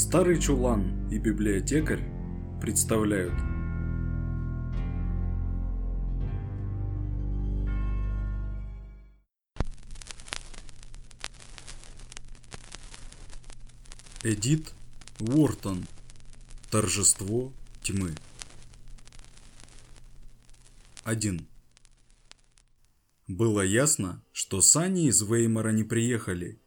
Старый чулан и библиотекарь представляют. Эдит Уортон. Торжество тьмы. 1 Было ясно, что сани из Веймара не приехали,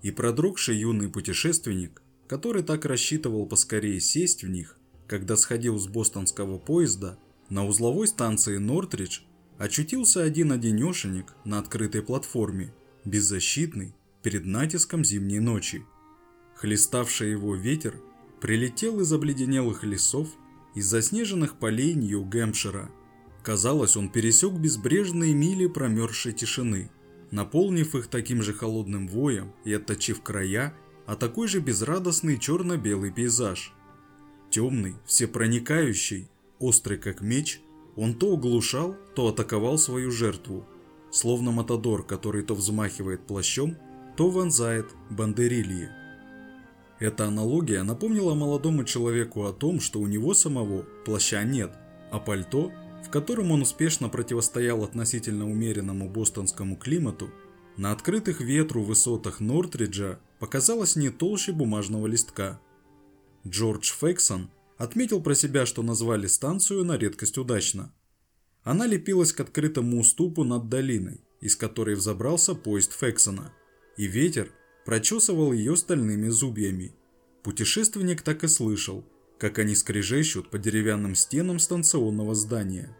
и продрогший юный путешественник, который так рассчитывал поскорее сесть в них, когда сходил с бостонского поезда, на узловой станции Нортридж очутился один-одинешенек на открытой платформе, беззащитный, перед натиском зимней ночи. Хлеставший его ветер прилетел из обледенелых лесов, из заснеженных полей Нью-Гэмпшира. Казалось, он пересек безбрежные мили промерзшей тишины – наполнив их таким же холодным воем и отточив края, а такой же безрадостный черно-белый пейзаж. Темный, всепроникающий, острый как меч, он то оглушал, то атаковал свою жертву, словно матадор, который то взмахивает плащом, то вонзает бандерильи. Эта аналогия напомнила молодому человеку о том, что у него самого плаща нет, а пальто в котором он успешно противостоял относительно умеренному бостонскому климату, на открытых ветру высотах Нортриджа показалось не толще бумажного листка. Джордж Фексон отметил про себя, что назвали станцию на редкость удачно. Она лепилась к открытому уступу над долиной, из которой взобрался поезд Фексона, и ветер прочесывал ее стальными зубьями. Путешественник так и слышал – как они скрежещут по деревянным стенам станционного здания.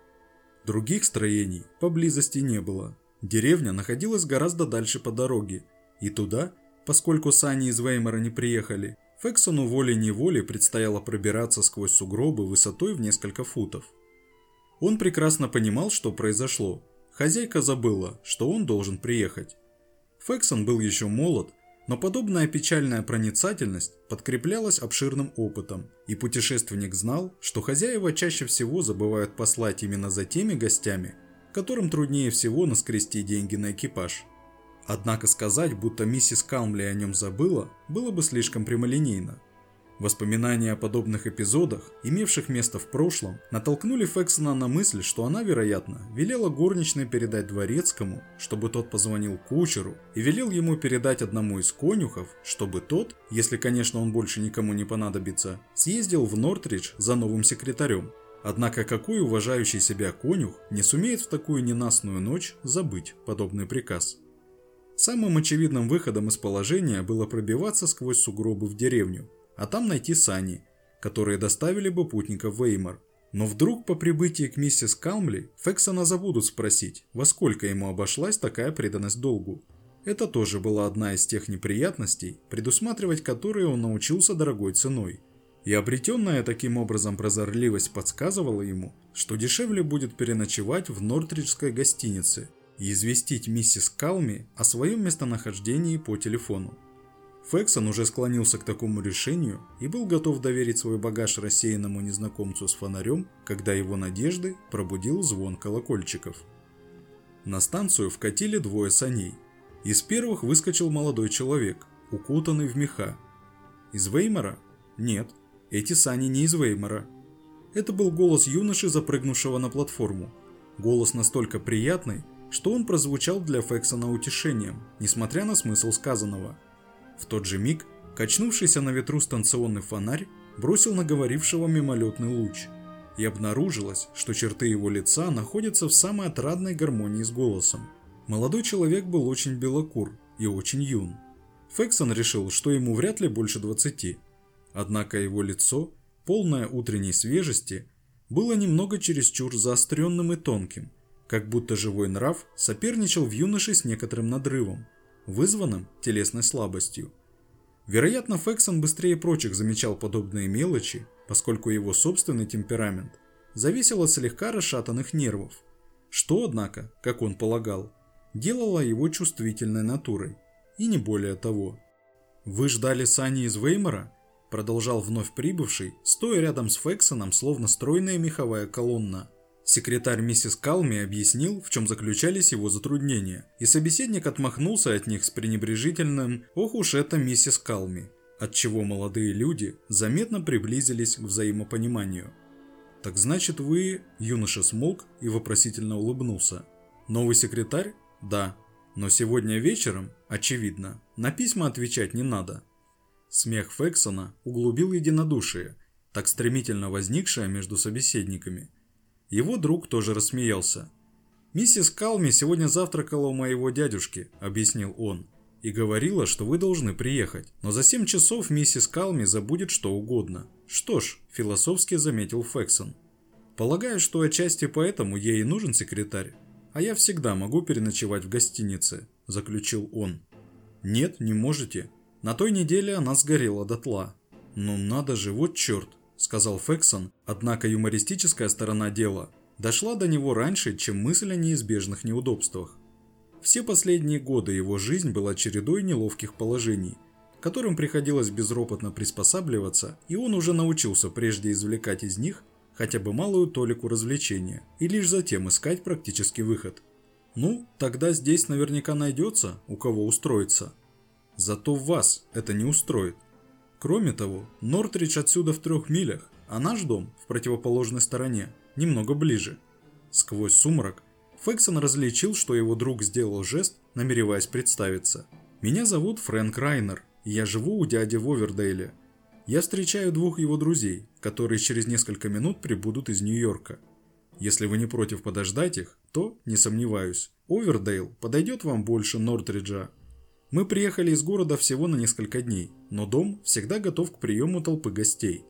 Других строений поблизости не было. Деревня находилась гораздо дальше по дороге, и туда, поскольку сани из Веймара не приехали, Фексону волей-неволей предстояло пробираться сквозь сугробы высотой в несколько футов. Он прекрасно понимал, что произошло. Хозяйка забыла, что он должен приехать. Фексон был еще молод но подобная печальная проницательность подкреплялась обширным опытом, и путешественник знал, что хозяева чаще всего забывают послать именно за теми гостями, которым труднее всего наскрести деньги на экипаж. Однако сказать, будто миссис Калмли о нем забыла, было бы слишком прямолинейно. Воспоминания о подобных эпизодах, имевших место в прошлом, натолкнули Фексона на мысль, что она, вероятно, велела горничной передать дворецкому, чтобы тот позвонил кучеру, и велел ему передать одному из конюхов, чтобы тот, если, конечно, он больше никому не понадобится, съездил в Нортридж за новым секретарем. Однако какой уважающий себя конюх не сумеет в такую ненастную ночь забыть подобный приказ? Самым очевидным выходом из положения было пробиваться сквозь сугробы в деревню, а там найти сани, которые доставили бы путников в Эймор. Но вдруг по прибытии к миссис Калмли Фексона забудут спросить, во сколько ему обошлась такая преданность долгу. Это тоже была одна из тех неприятностей, предусматривать которые он научился дорогой ценой. И обретенная таким образом прозорливость подсказывала ему, что дешевле будет переночевать в Нортриджской гостинице и известить миссис Калми о своем местонахождении по телефону. Фексон уже склонился к такому решению и был готов доверить свой багаж рассеянному незнакомцу с фонарем, когда его надежды пробудил звон колокольчиков. На станцию вкатили двое саней. Из первых выскочил молодой человек, укутанный в меха. Из Веймара? Нет, эти сани не из Веймара. Это был голос юноши, запрыгнувшего на платформу. Голос настолько приятный, что он прозвучал для Фексона утешением, несмотря на смысл сказанного – в тот же миг, качнувшийся на ветру станционный фонарь бросил на говорившего мимолетный луч, и обнаружилось, что черты его лица находятся в самой отрадной гармонии с голосом. Молодой человек был очень белокур и очень юн. Фексон решил, что ему вряд ли больше 20. Однако его лицо, полное утренней свежести, было немного чересчур заостренным и тонким, как будто живой нрав соперничал в юноше с некоторым надрывом – вызванным телесной слабостью. Вероятно, Фексон быстрее прочих замечал подобные мелочи, поскольку его собственный темперамент зависел от слегка расшатанных нервов, что, однако, как он полагал, делало его чувствительной натурой, и не более того. «Вы ждали Сани из Веймара?» продолжал вновь прибывший, стоя рядом с Фексоном, словно стройная меховая колонна – Секретарь миссис Калми объяснил, в чем заключались его затруднения, и собеседник отмахнулся от них с пренебрежительным «Ох уж это миссис Калми». отчего молодые люди заметно приблизились к взаимопониманию. «Так значит вы...» – юноша смолк и вопросительно улыбнулся. «Новый секретарь? Да. Но сегодня вечером, очевидно, на письма отвечать не надо». Смех Фексона углубил единодушие, так стремительно возникшее между собеседниками. Его друг тоже рассмеялся. «Миссис Калми сегодня завтракала у моего дядюшки», – объяснил он и говорила, что вы должны приехать. Но за 7 часов миссис Калми забудет что угодно. Что ж, философски заметил Фексон. Полагаю, что отчасти поэтому ей нужен секретарь. А я всегда могу переночевать в гостинице, заключил он. Нет, не можете. На той неделе она сгорела дотла. Ну надо же, вот черт, сказал Фексон, однако юмористическая сторона дела дошла до него раньше, чем мысль о неизбежных неудобствах. Все последние годы его жизнь была чередой неловких положений, которым приходилось безропотно приспосабливаться, и он уже научился прежде извлекать из них хотя бы малую толику развлечения и лишь затем искать практический выход. Ну, тогда здесь наверняка найдется, у кого устроиться. Зато вас это не устроит. Кроме того, Нортридж отсюда в трех милях, а наш дом в противоположной стороне, немного ближе. Сквозь сумрак Фексон различил, что его друг сделал жест, намереваясь представиться. «Меня зовут Фрэнк Райнер, и я живу у дяди в Овердейле. Я встречаю двух его друзей, которые через несколько минут прибудут из Нью-Йорка. Если вы не против подождать их, то, не сомневаюсь, Овердейл подойдет вам больше Нортриджа. Мы приехали из города всего на несколько дней, но дом всегда готов к приему толпы гостей.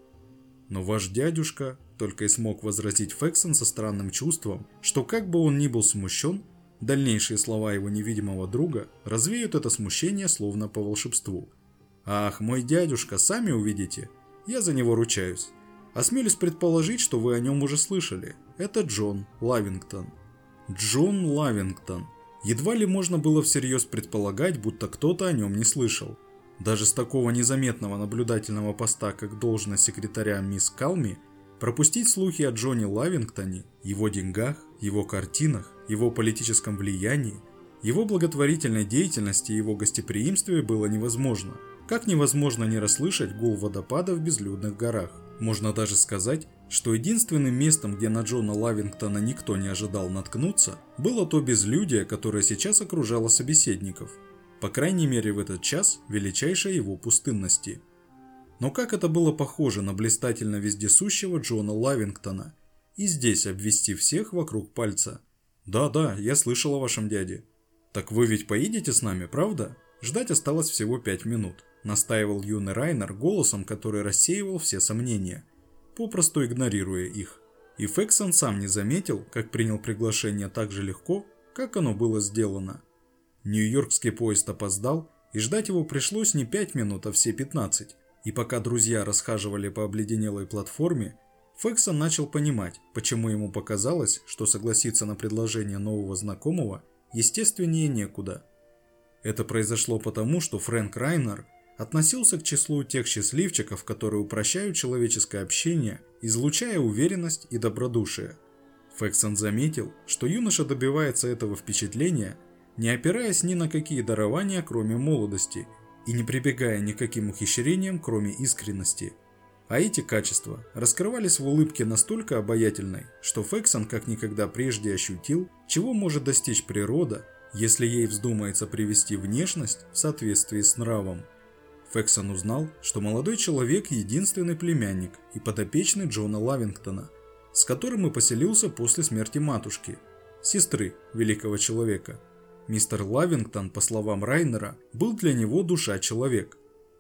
Но ваш дядюшка только и смог возразить Фексон со странным чувством, что как бы он ни был смущен, дальнейшие слова его невидимого друга развеют это смущение словно по волшебству. «Ах, мой дядюшка, сами увидите, я за него ручаюсь. Осмелюсь предположить, что вы о нем уже слышали. Это Джон Лавингтон». Джон Лавингтон. Едва ли можно было всерьез предполагать, будто кто-то о нем не слышал. Даже с такого незаметного наблюдательного поста, как должность секретаря мисс Калми, Пропустить слухи о Джонни Лавингтоне, его деньгах, его картинах, его политическом влиянии, его благотворительной деятельности и его гостеприимстве было невозможно. Как невозможно не расслышать гул водопада в безлюдных горах. Можно даже сказать, что единственным местом, где на Джона Лавингтона никто не ожидал наткнуться, было то безлюдие, которое сейчас окружало собеседников. По крайней мере в этот час величайшей его пустынности – но как это было похоже на блистательно вездесущего Джона Лавингтона. И здесь обвести всех вокруг пальца. «Да-да, я слышал о вашем дяде». «Так вы ведь поедете с нами, правда?» Ждать осталось всего пять минут, настаивал юный Райнер голосом, который рассеивал все сомнения, попросту игнорируя их. И Фексон сам не заметил, как принял приглашение так же легко, как оно было сделано. Нью-Йоркский поезд опоздал, и ждать его пришлось не пять минут, а все пятнадцать. И пока друзья расхаживали по обледенелой платформе, Фексон начал понимать, почему ему показалось, что согласиться на предложение нового знакомого естественнее некуда. Это произошло потому, что Фрэнк Райнер относился к числу тех счастливчиков, которые упрощают человеческое общение, излучая уверенность и добродушие. Фексон заметил, что юноша добивается этого впечатления, не опираясь ни на какие дарования, кроме молодости – и не прибегая никаким ухищрениям, кроме искренности. А эти качества раскрывались в улыбке настолько обаятельной, что Фексон как никогда прежде ощутил, чего может достичь природа, если ей вздумается привести внешность в соответствии с нравом. Фексон узнал, что молодой человек – единственный племянник и подопечный Джона Лавингтона, с которым и поселился после смерти матушки, сестры великого человека – Мистер Лавингтон, по словам Райнера, был для него душа-человек.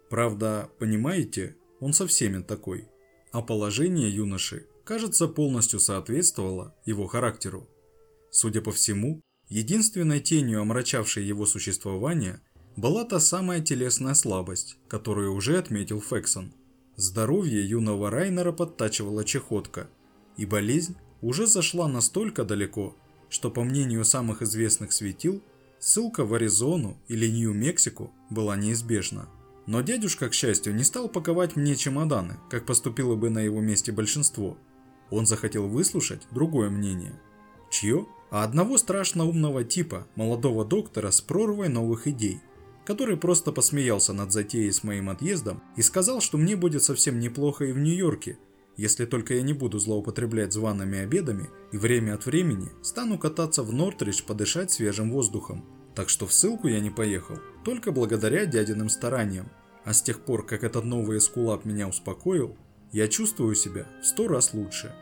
Правда, понимаете, он со всеми такой. А положение юноши, кажется, полностью соответствовало его характеру. Судя по всему, единственной тенью, омрачавшей его существование, была та самая телесная слабость, которую уже отметил Фексон. Здоровье юного Райнера подтачивала чехотка, и болезнь уже зашла настолько далеко, что, по мнению самых известных светил, Ссылка в Аризону или Нью-Мексико была неизбежна. Но дядюшка, к счастью, не стал паковать мне чемоданы, как поступило бы на его месте большинство. Он захотел выслушать другое мнение. Чье? А одного страшно умного типа, молодого доктора с прорвой новых идей, который просто посмеялся над затеей с моим отъездом и сказал, что мне будет совсем неплохо и в Нью-Йорке, если только я не буду злоупотреблять зваными обедами и время от времени стану кататься в Нортридж подышать свежим воздухом. Так что в ссылку я не поехал, только благодаря дядиным стараниям. А с тех пор, как этот новый эскулап меня успокоил, я чувствую себя в сто раз лучше.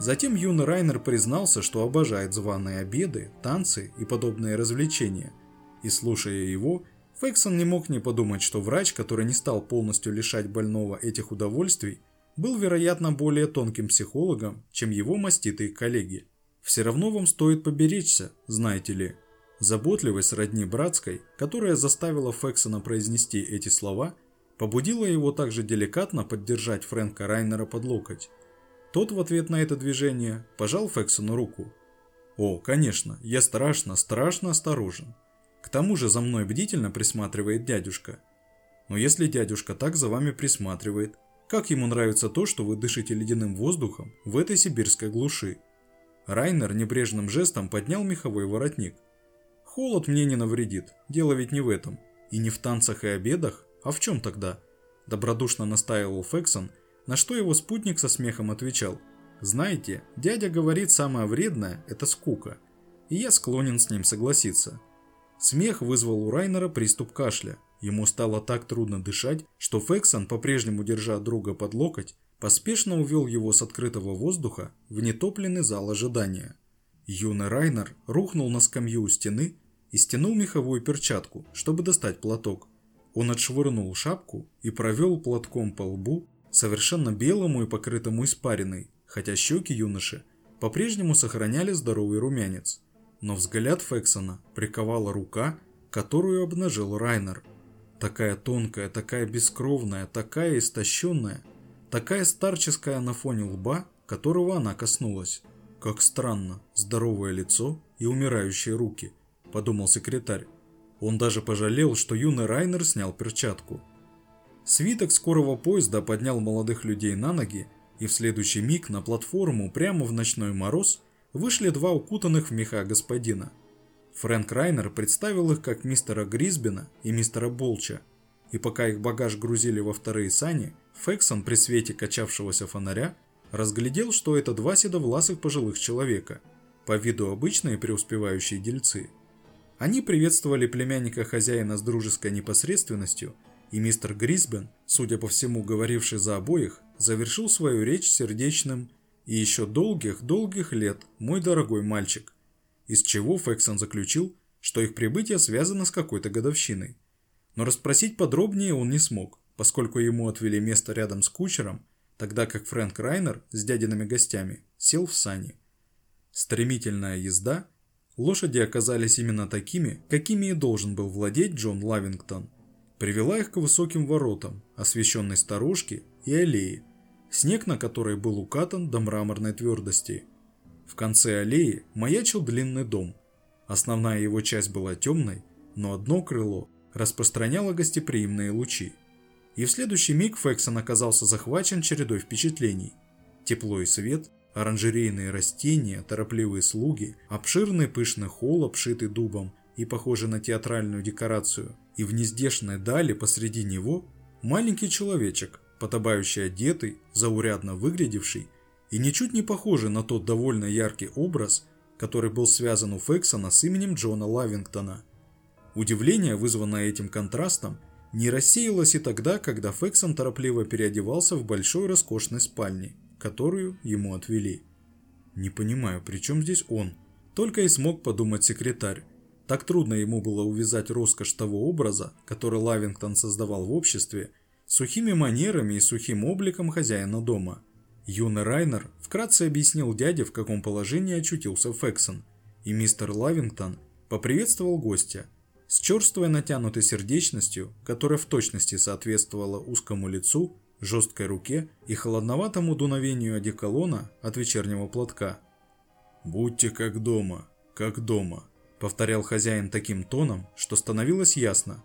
Затем юный Райнер признался, что обожает званые обеды, танцы и подобные развлечения. И слушая его, Фексон не мог не подумать, что врач, который не стал полностью лишать больного этих удовольствий, был, вероятно, более тонким психологом, чем его маститые коллеги. Все равно вам стоит поберечься, знаете ли. Заботливость родни братской, которая заставила Фексона произнести эти слова, побудила его также деликатно поддержать Фрэнка Райнера под локоть. Тот в ответ на это движение пожал Фексону руку. «О, конечно, я страшно, страшно осторожен. К тому же за мной бдительно присматривает дядюшка. Но если дядюшка так за вами присматривает, как ему нравится то, что вы дышите ледяным воздухом в этой сибирской глуши? Райнер небрежным жестом поднял меховой воротник. Холод мне не навредит, дело ведь не в этом. И не в танцах и обедах, а в чем тогда? Добродушно настаивал Фексон, на что его спутник со смехом отвечал. Знаете, дядя говорит, самое вредное – это скука. И я склонен с ним согласиться. Смех вызвал у Райнера приступ кашля, Ему стало так трудно дышать, что Фексон, по-прежнему держа друга под локоть, поспешно увел его с открытого воздуха в нетопленный зал ожидания. Юный Райнер рухнул на скамью у стены и стянул меховую перчатку, чтобы достать платок. Он отшвырнул шапку и провел платком по лбу, совершенно белому и покрытому испариной, хотя щеки юноши по-прежнему сохраняли здоровый румянец. Но взгляд Фексона приковала рука, которую обнажил Райнер – Такая тонкая, такая бескровная, такая истощенная, такая старческая на фоне лба, которого она коснулась. Как странно, здоровое лицо и умирающие руки, подумал секретарь. Он даже пожалел, что юный Райнер снял перчатку. Свиток скорого поезда поднял молодых людей на ноги, и в следующий миг на платформу прямо в ночной мороз вышли два укутанных в меха господина – Фрэнк Райнер представил их как мистера Грисбина и мистера Болча, и пока их багаж грузили во вторые сани, Фексон при свете качавшегося фонаря разглядел, что это два седовласых пожилых человека, по виду обычные преуспевающие дельцы. Они приветствовали племянника хозяина с дружеской непосредственностью, и мистер Грисбен, судя по всему говоривший за обоих, завершил свою речь сердечным «И еще долгих-долгих лет, мой дорогой мальчик, из чего Фексон заключил, что их прибытие связано с какой-то годовщиной. Но расспросить подробнее он не смог, поскольку ему отвели место рядом с кучером, тогда как Фрэнк Райнер с дядиными гостями сел в сани. Стремительная езда, лошади оказались именно такими, какими и должен был владеть Джон Лавингтон, привела их к высоким воротам, освещенной сторожке и аллее, снег на которой был укатан до мраморной твердости – в конце аллеи маячил длинный дом. Основная его часть была темной, но одно крыло распространяло гостеприимные лучи. И в следующий миг Фексон оказался захвачен чередой впечатлений. Тепло и свет, оранжерейные растения, торопливые слуги, обширный пышный холл, обшитый дубом и похожий на театральную декорацию, и в нездешной дали посреди него маленький человечек, подобающий одетый, заурядно выглядевший и ничуть не похожи на тот довольно яркий образ, который был связан у Фексона с именем Джона Лавингтона. Удивление, вызванное этим контрастом, не рассеялось и тогда, когда Фексон торопливо переодевался в большой роскошной спальне, которую ему отвели. «Не понимаю, при чем здесь он?» Только и смог подумать секретарь. Так трудно ему было увязать роскошь того образа, который Лавингтон создавал в обществе, сухими манерами и сухим обликом хозяина дома – Юный Райнер вкратце объяснил дяде, в каком положении очутился Фексон, и мистер Лавингтон поприветствовал гостя с черствой натянутой сердечностью, которая в точности соответствовала узкому лицу, жесткой руке и холодноватому дуновению одеколона от вечернего платка. «Будьте как дома, как дома», — повторял хозяин таким тоном, что становилось ясно.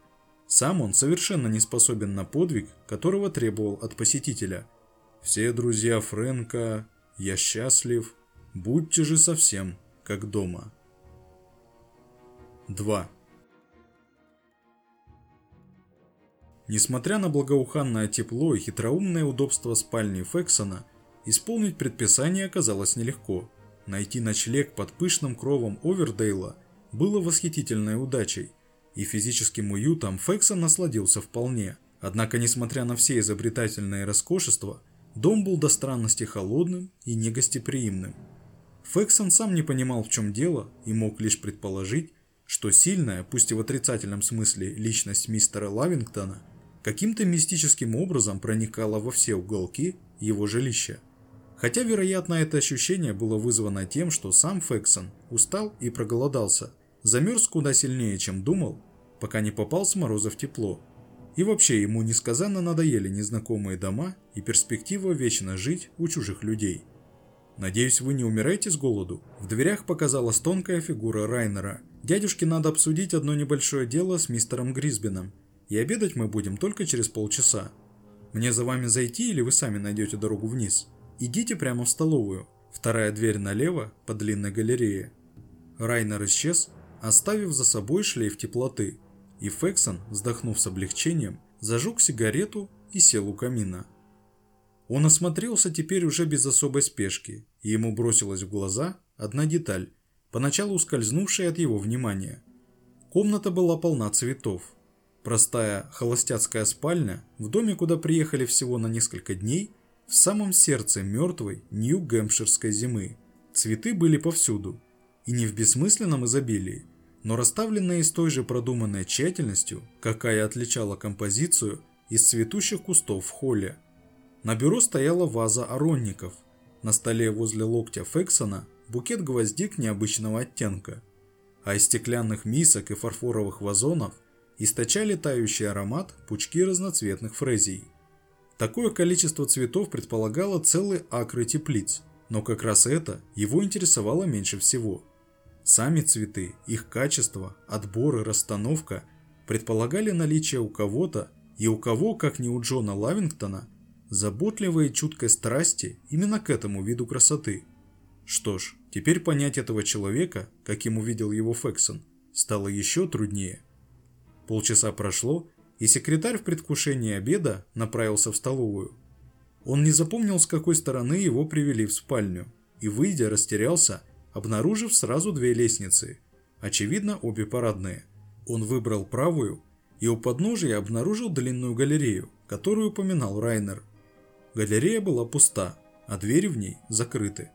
Сам он совершенно не способен на подвиг, которого требовал от посетителя — все друзья Фрэнка, я счастлив, будьте же совсем как дома. 2. Несмотря на благоуханное тепло и хитроумное удобство спальни Фексона, исполнить предписание оказалось нелегко. Найти ночлег под пышным кровом Овердейла было восхитительной удачей, и физическим уютом Фексон насладился вполне. Однако, несмотря на все изобретательные роскошества, дом был до странности холодным и негостеприимным. Фексон сам не понимал, в чем дело, и мог лишь предположить, что сильная, пусть и в отрицательном смысле, личность мистера Лавингтона каким-то мистическим образом проникала во все уголки его жилища. Хотя, вероятно, это ощущение было вызвано тем, что сам Фексон устал и проголодался, замерз куда сильнее, чем думал, пока не попал с мороза в тепло. И вообще ему несказанно надоели незнакомые дома и перспектива вечно жить у чужих людей. «Надеюсь, вы не умираете с голоду?» В дверях показалась тонкая фигура Райнера. «Дядюшке надо обсудить одно небольшое дело с мистером Грисбином и обедать мы будем только через полчаса. Мне за вами зайти или вы сами найдете дорогу вниз? Идите прямо в столовую. Вторая дверь налево по длинной галерее. Райнер исчез, оставив за собой шлейф теплоты, и Фексон, вздохнув с облегчением, зажег сигарету и сел у камина. Он осмотрелся теперь уже без особой спешки, и ему бросилась в глаза одна деталь, поначалу ускользнувшая от его внимания. Комната была полна цветов, Простая холостяцкая спальня в доме, куда приехали всего на несколько дней, в самом сердце мертвой Нью-Гэмпширской зимы. Цветы были повсюду, и не в бессмысленном изобилии, но расставленные с той же продуманной тщательностью, какая отличала композицию из цветущих кустов в холле. На бюро стояла ваза оронников, на столе возле локтя Фексона букет гвоздик необычного оттенка, а из стеклянных мисок и фарфоровых вазонов – источали тающий аромат пучки разноцветных фрезий. Такое количество цветов предполагало целые акры теплиц, но как раз это его интересовало меньше всего. Сами цветы, их качество, отбор и расстановка предполагали наличие у кого-то, и у кого, как не у Джона Лавингтона, заботливой и чуткой страсти именно к этому виду красоты. Что ж, теперь понять этого человека, каким увидел его Фексон, стало еще труднее – Полчаса прошло, и секретарь в предвкушении обеда направился в столовую. Он не запомнил, с какой стороны его привели в спальню, и, выйдя, растерялся, обнаружив сразу две лестницы, очевидно, обе парадные. Он выбрал правую и у подножия обнаружил длинную галерею, которую упоминал Райнер. Галерея была пуста, а двери в ней закрыты.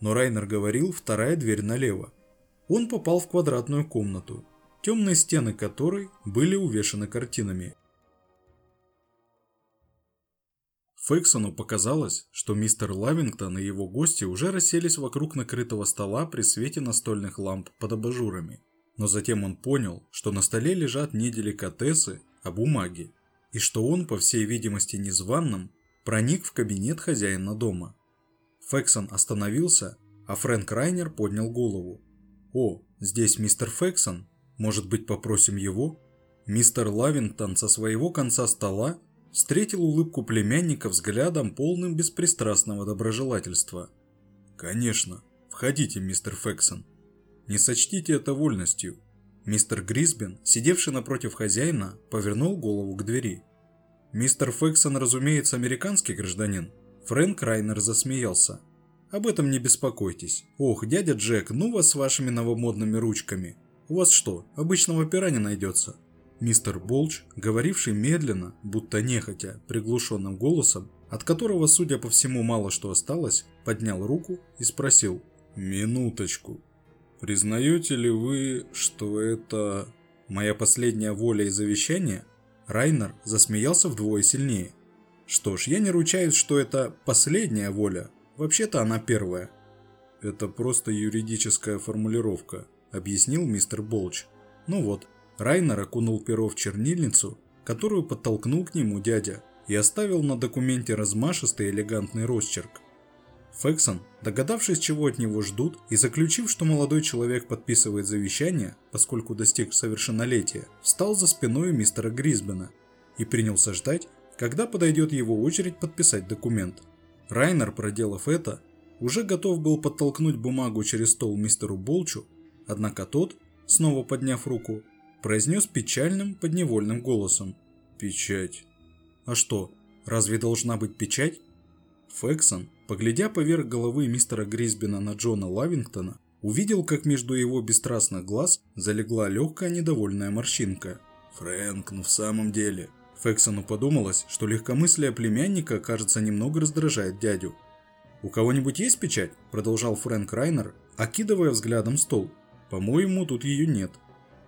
Но Райнер говорил, вторая дверь налево. Он попал в квадратную комнату, темные стены которой были увешаны картинами. Фейксону показалось, что мистер Лавингтон и его гости уже расселись вокруг накрытого стола при свете настольных ламп под абажурами. Но затем он понял, что на столе лежат не деликатесы, а бумаги, и что он, по всей видимости незваным, проник в кабинет хозяина дома. Фексон остановился, а Фрэнк Райнер поднял голову. «О, здесь мистер Фексон?» Может быть, попросим его? Мистер Лавингтон со своего конца стола встретил улыбку племянника взглядом полным беспристрастного доброжелательства. «Конечно. Входите, мистер Фексон. Не сочтите это вольностью». Мистер Грисбен, сидевший напротив хозяина, повернул голову к двери. «Мистер Фексон, разумеется, американский гражданин». Фрэнк Райнер засмеялся. «Об этом не беспокойтесь. Ох, дядя Джек, ну вас с вашими новомодными ручками. У вас что, обычного пера не найдется?» Мистер Болч, говоривший медленно, будто нехотя, приглушенным голосом, от которого, судя по всему, мало что осталось, поднял руку и спросил «Минуточку. Признаете ли вы, что это моя последняя воля и завещание?» Райнер засмеялся вдвое сильнее. «Что ж, я не ручаюсь, что это последняя воля. Вообще-то она первая». «Это просто юридическая формулировка», объяснил мистер Болч. Ну вот, Райнер окунул перо в чернильницу, которую подтолкнул к нему дядя, и оставил на документе размашистый элегантный росчерк. Фексон, догадавшись, чего от него ждут, и заключив, что молодой человек подписывает завещание, поскольку достиг совершеннолетия, встал за спиной мистера Грисбена и принялся ждать, когда подойдет его очередь подписать документ. Райнер, проделав это, уже готов был подтолкнуть бумагу через стол мистеру Болчу, Однако тот, снова подняв руку, произнес печальным подневольным голосом. Печать. А что, разве должна быть печать? Фексон, поглядя поверх головы мистера Грисбина на Джона Лавингтона, увидел, как между его бесстрастных глаз залегла легкая недовольная морщинка. «Фрэнк, ну в самом деле...» Фексону подумалось, что легкомыслие племянника, кажется, немного раздражает дядю. «У кого-нибудь есть печать?» – продолжал Фрэнк Райнер, окидывая взглядом стол. «По-моему, тут ее нет».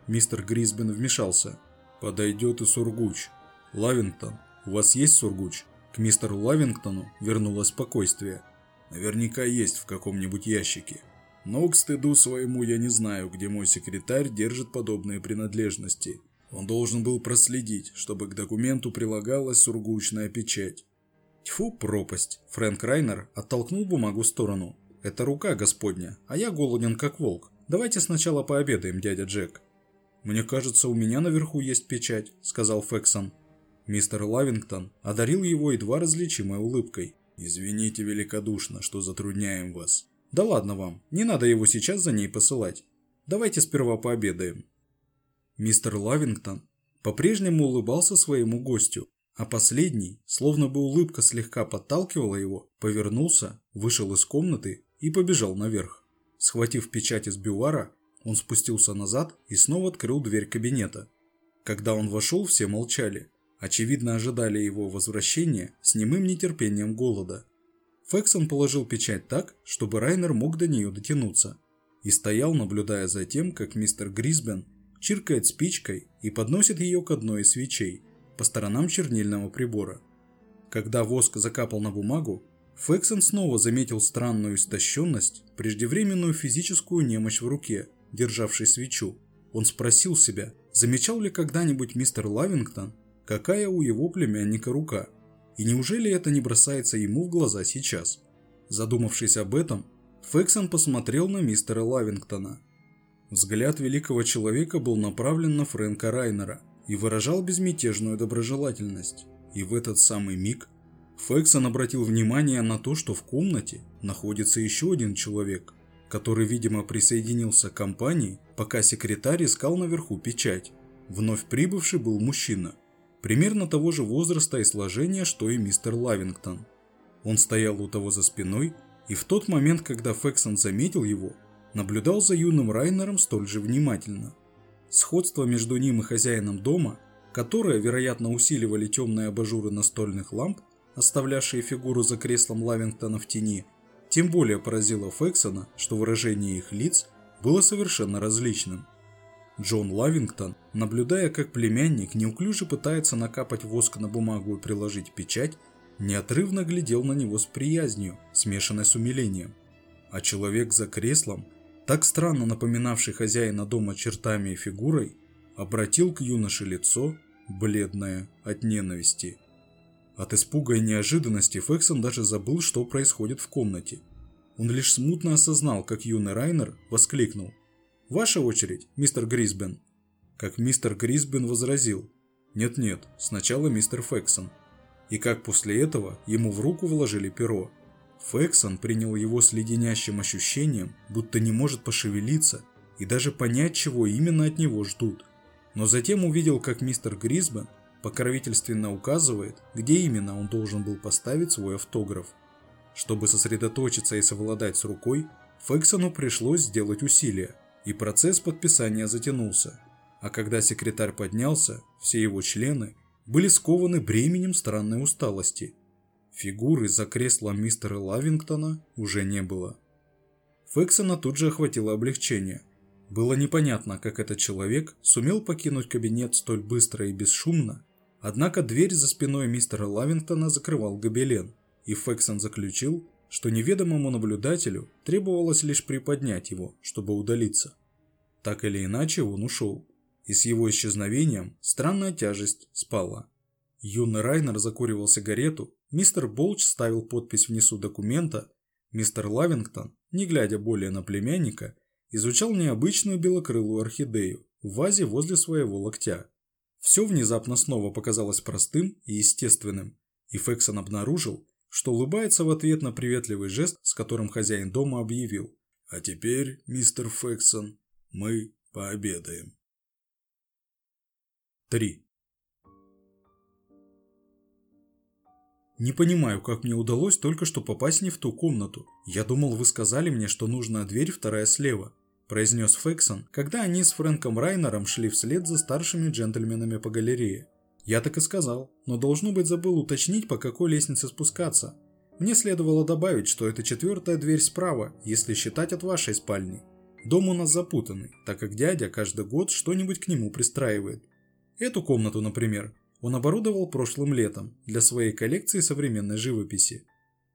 Мистер Грисбин вмешался. «Подойдет и Сургуч. Лавингтон, у вас есть Сургуч?» К мистеру Лавингтону вернулось спокойствие. «Наверняка есть в каком-нибудь ящике. Но к стыду своему я не знаю, где мой секретарь держит подобные принадлежности. Он должен был проследить, чтобы к документу прилагалась сургучная печать. Тьфу, пропасть. Фрэнк Райнер оттолкнул бумагу в сторону. Это рука господня, а я голоден как волк. Давайте сначала пообедаем, дядя Джек. Мне кажется, у меня наверху есть печать, сказал Фексон. Мистер Лавингтон одарил его едва различимой улыбкой. «Извините великодушно, что затрудняем вас. Да ладно вам, не надо его сейчас за ней посылать. Давайте сперва пообедаем». Мистер Лавингтон по-прежнему улыбался своему гостю, а последний, словно бы улыбка слегка подталкивала его, повернулся, вышел из комнаты и побежал наверх. Схватив печать из бювара, он спустился назад и снова открыл дверь кабинета. Когда он вошел, все молчали. Очевидно, ожидали его возвращения с немым нетерпением голода. Фексон положил печать так, чтобы Райнер мог до нее дотянуться, и стоял, наблюдая за тем, как мистер Грисбен чиркает спичкой и подносит ее к одной из свечей по сторонам чернильного прибора. Когда воск закапал на бумагу, Фексон снова заметил странную истощенность, преждевременную физическую немощь в руке, державшей свечу. Он спросил себя, замечал ли когда-нибудь мистер Лавингтон, какая у его племянника рука – и неужели это не бросается ему в глаза сейчас? Задумавшись об этом, Фексон посмотрел на мистера Лавингтона. Взгляд великого человека был направлен на Фрэнка Райнера и выражал безмятежную доброжелательность. И в этот самый миг Фексон обратил внимание на то, что в комнате находится еще один человек, который, видимо, присоединился к компании, пока секретарь искал наверху печать. Вновь прибывший был мужчина – примерно того же возраста и сложения, что и мистер Лавингтон. Он стоял у того за спиной, и в тот момент, когда Фексон заметил его, наблюдал за юным Райнером столь же внимательно. Сходство между ним и хозяином дома, которое, вероятно, усиливали темные абажуры настольных ламп, оставлявшие фигуру за креслом Лавингтона в тени, тем более поразило Фексона, что выражение их лиц было совершенно различным – Джон Лавингтон, наблюдая, как племянник неуклюже пытается накапать воск на бумагу и приложить печать, неотрывно глядел на него с приязнью, смешанной с умилением. А человек за креслом, так странно напоминавший хозяина дома чертами и фигурой, обратил к юноше лицо, бледное от ненависти. От испуга и неожиданности Фексон даже забыл, что происходит в комнате. Он лишь смутно осознал, как юный Райнер воскликнул Ваша очередь, мистер Грисбен. Как мистер Грисбен возразил. Нет-нет, сначала мистер Фексон. И как после этого ему в руку вложили перо. Фексон принял его с леденящим ощущением, будто не может пошевелиться и даже понять, чего именно от него ждут. Но затем увидел, как мистер Грисбен покровительственно указывает, где именно он должен был поставить свой автограф. Чтобы сосредоточиться и совладать с рукой, Фексону пришлось сделать усилия – и процесс подписания затянулся. А когда секретарь поднялся, все его члены были скованы бременем странной усталости. Фигуры за креслом мистера Лавингтона уже не было. Фексона тут же охватило облегчение. Было непонятно, как этот человек сумел покинуть кабинет столь быстро и бесшумно, однако дверь за спиной мистера Лавингтона закрывал гобелен, и Фексон заключил, что неведомому наблюдателю требовалось лишь приподнять его, чтобы удалиться. Так или иначе он ушел, и с его исчезновением странная тяжесть спала. Юный Райнер закуривал сигарету, мистер Болч ставил подпись внизу документа, мистер Лавингтон, не глядя более на племянника, изучал необычную белокрылую орхидею в вазе возле своего локтя. Все внезапно снова показалось простым и естественным, и Фексон обнаружил, что улыбается в ответ на приветливый жест, с которым хозяин дома объявил. «А теперь, мистер Фексон, мы пообедаем». 3. Не понимаю, как мне удалось только что попасть не в ту комнату. Я думал, вы сказали мне, что нужна дверь вторая слева», – произнес Фексон, когда они с Фрэнком Райнером шли вслед за старшими джентльменами по галерее. «Я так и сказал, но должно быть забыл уточнить, по какой лестнице спускаться. Мне следовало добавить, что это четвертая дверь справа, если считать от вашей спальни. Дом у нас запутанный, так как дядя каждый год что-нибудь к нему пристраивает. Эту комнату, например, он оборудовал прошлым летом для своей коллекции современной живописи.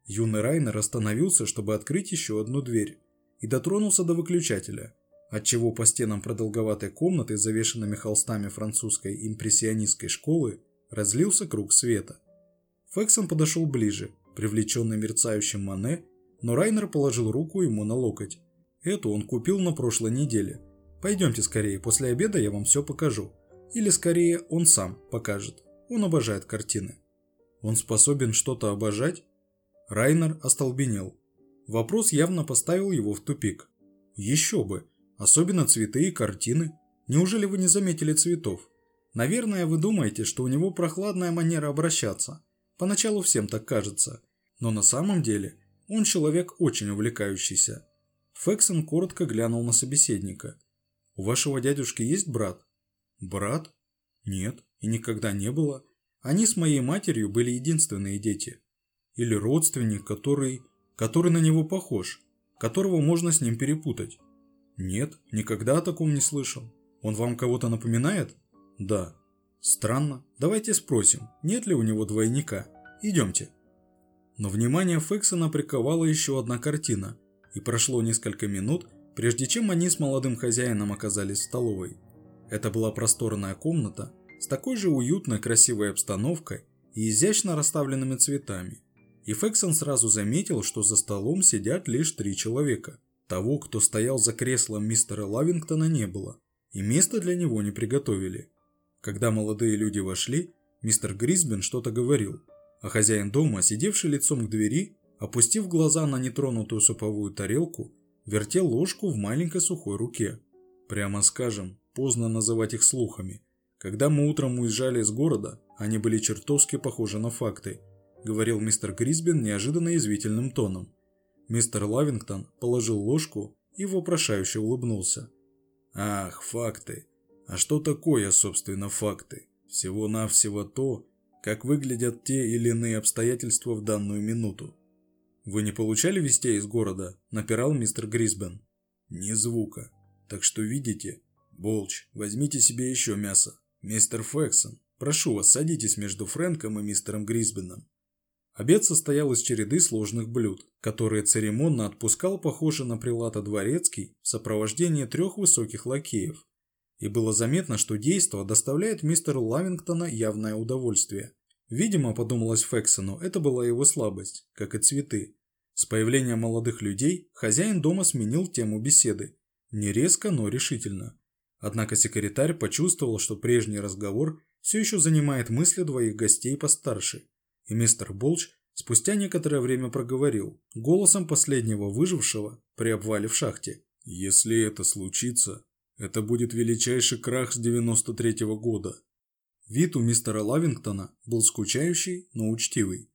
Юный Райнер остановился, чтобы открыть еще одну дверь, и дотронулся до выключателя, отчего по стенам продолговатой комнаты, завешенными холстами французской импрессионистской школы, разлился круг света. Фексон подошел ближе, привлеченный мерцающим Мане, но Райнер положил руку ему на локоть. Эту он купил на прошлой неделе. Пойдемте скорее, после обеда я вам все покажу. Или скорее он сам покажет. Он обожает картины. Он способен что-то обожать? Райнер остолбенел. Вопрос явно поставил его в тупик. Еще бы, особенно цветы и картины. Неужели вы не заметили цветов? Наверное, вы думаете, что у него прохладная манера обращаться. Поначалу всем так кажется. Но на самом деле он человек очень увлекающийся. Фексон коротко глянул на собеседника. «У вашего дядюшки есть брат?» Брат? Нет, и никогда не было. Они с моей матерью были единственные дети. Или родственник, который... который на него похож, которого можно с ним перепутать. Нет, никогда о таком не слышал. Он вам кого-то напоминает? Да. Странно. Давайте спросим, нет ли у него двойника. Идемте. Но внимание Фексона приковала еще одна картина, и прошло несколько минут, прежде чем они с молодым хозяином оказались в столовой. Это была просторная комната с такой же уютной красивой обстановкой и изящно расставленными цветами. И Фексон сразу заметил, что за столом сидят лишь три человека. Того, кто стоял за креслом мистера Лавингтона, не было, и место для него не приготовили. Когда молодые люди вошли, мистер Грисбен что-то говорил, а хозяин дома, сидевший лицом к двери, опустив глаза на нетронутую суповую тарелку, вертел ложку в маленькой сухой руке. Прямо скажем, поздно называть их слухами. Когда мы утром уезжали из города, они были чертовски похожи на факты, говорил мистер Грисбен неожиданно извительным тоном. Мистер Лавингтон положил ложку и вопрошающе улыбнулся. Ах, факты. А что такое, собственно, факты? Всего-навсего то, как выглядят те или иные обстоятельства в данную минуту. «Вы не получали вестей из города?» – напирал мистер Грисбен. «Ни звука. Так что видите, Болч, возьмите себе еще мясо. Мистер Фэксон, прошу вас, садитесь между Фрэнком и мистером Грисбеном. Обед состоял из череды сложных блюд, которые церемонно отпускал похоже на прилата дворецкий в сопровождении трех высоких лакеев. И было заметно, что действо доставляет мистеру Лавингтона явное удовольствие. Видимо, подумалось Фэксону, это была его слабость, как и цветы. С появлением молодых людей хозяин дома сменил тему беседы. Не резко, но решительно. Однако секретарь почувствовал, что прежний разговор все еще занимает мысли двоих гостей постарше, и мистер Болч спустя некоторое время проговорил, голосом последнего выжившего при обвале в шахте. «Если это случится, это будет величайший крах с 93-го года». Вид у мистера Лавингтона был скучающий, но учтивый.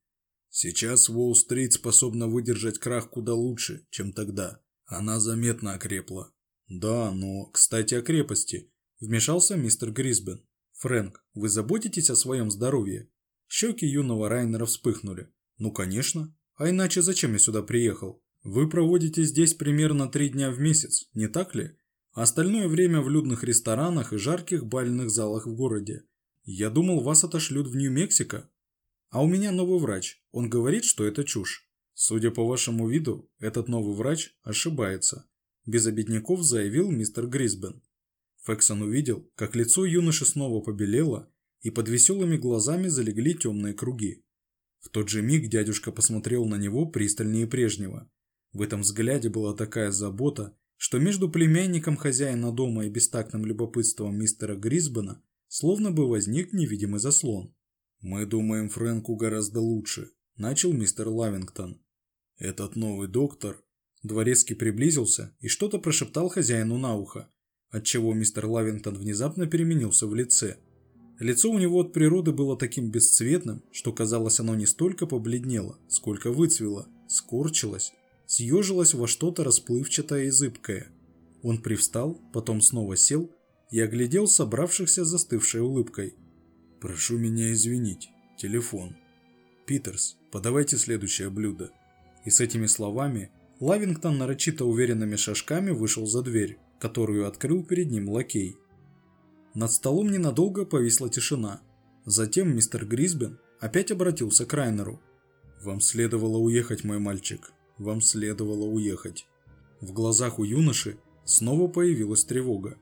Сейчас Уолл-стрит способна выдержать крах куда лучше, чем тогда. Она заметно окрепла. «Да, но, кстати, о крепости», – вмешался мистер Грисбен. «Фрэнк, вы заботитесь о своем здоровье?» Щеки юного Райнера вспыхнули. «Ну, конечно. А иначе зачем я сюда приехал? Вы проводите здесь примерно три дня в месяц, не так ли? остальное время в людных ресторанах и жарких бальных залах в городе. Я думал, вас отошлют в Нью-Мексико. А у меня новый врач. Он говорит, что это чушь. Судя по вашему виду, этот новый врач ошибается без обедняков заявил мистер Грисбен. Фексон увидел, как лицо юноши снова побелело, и под веселыми глазами залегли темные круги. В тот же миг дядюшка посмотрел на него пристальнее прежнего. В этом взгляде была такая забота, что между племянником хозяина дома и бестактным любопытством мистера Грисбена словно бы возник невидимый заслон. «Мы думаем Фрэнку гораздо лучше», – начал мистер Лавингтон. «Этот новый доктор Дворецкий приблизился и что-то прошептал хозяину на ухо, отчего мистер Лавингтон внезапно переменился в лице. Лицо у него от природы было таким бесцветным, что казалось оно не столько побледнело, сколько выцвело, скорчилось, съежилось во что-то расплывчатое и зыбкое. Он привстал, потом снова сел и оглядел собравшихся застывшей улыбкой. «Прошу меня извинить. Телефон. Питерс, подавайте следующее блюдо». И с этими словами Лавингтон нарочито уверенными шажками вышел за дверь, которую открыл перед ним лакей. Над столом ненадолго повисла тишина. Затем мистер Грисбен опять обратился к Райнеру. «Вам следовало уехать, мой мальчик. Вам следовало уехать». В глазах у юноши снова появилась тревога.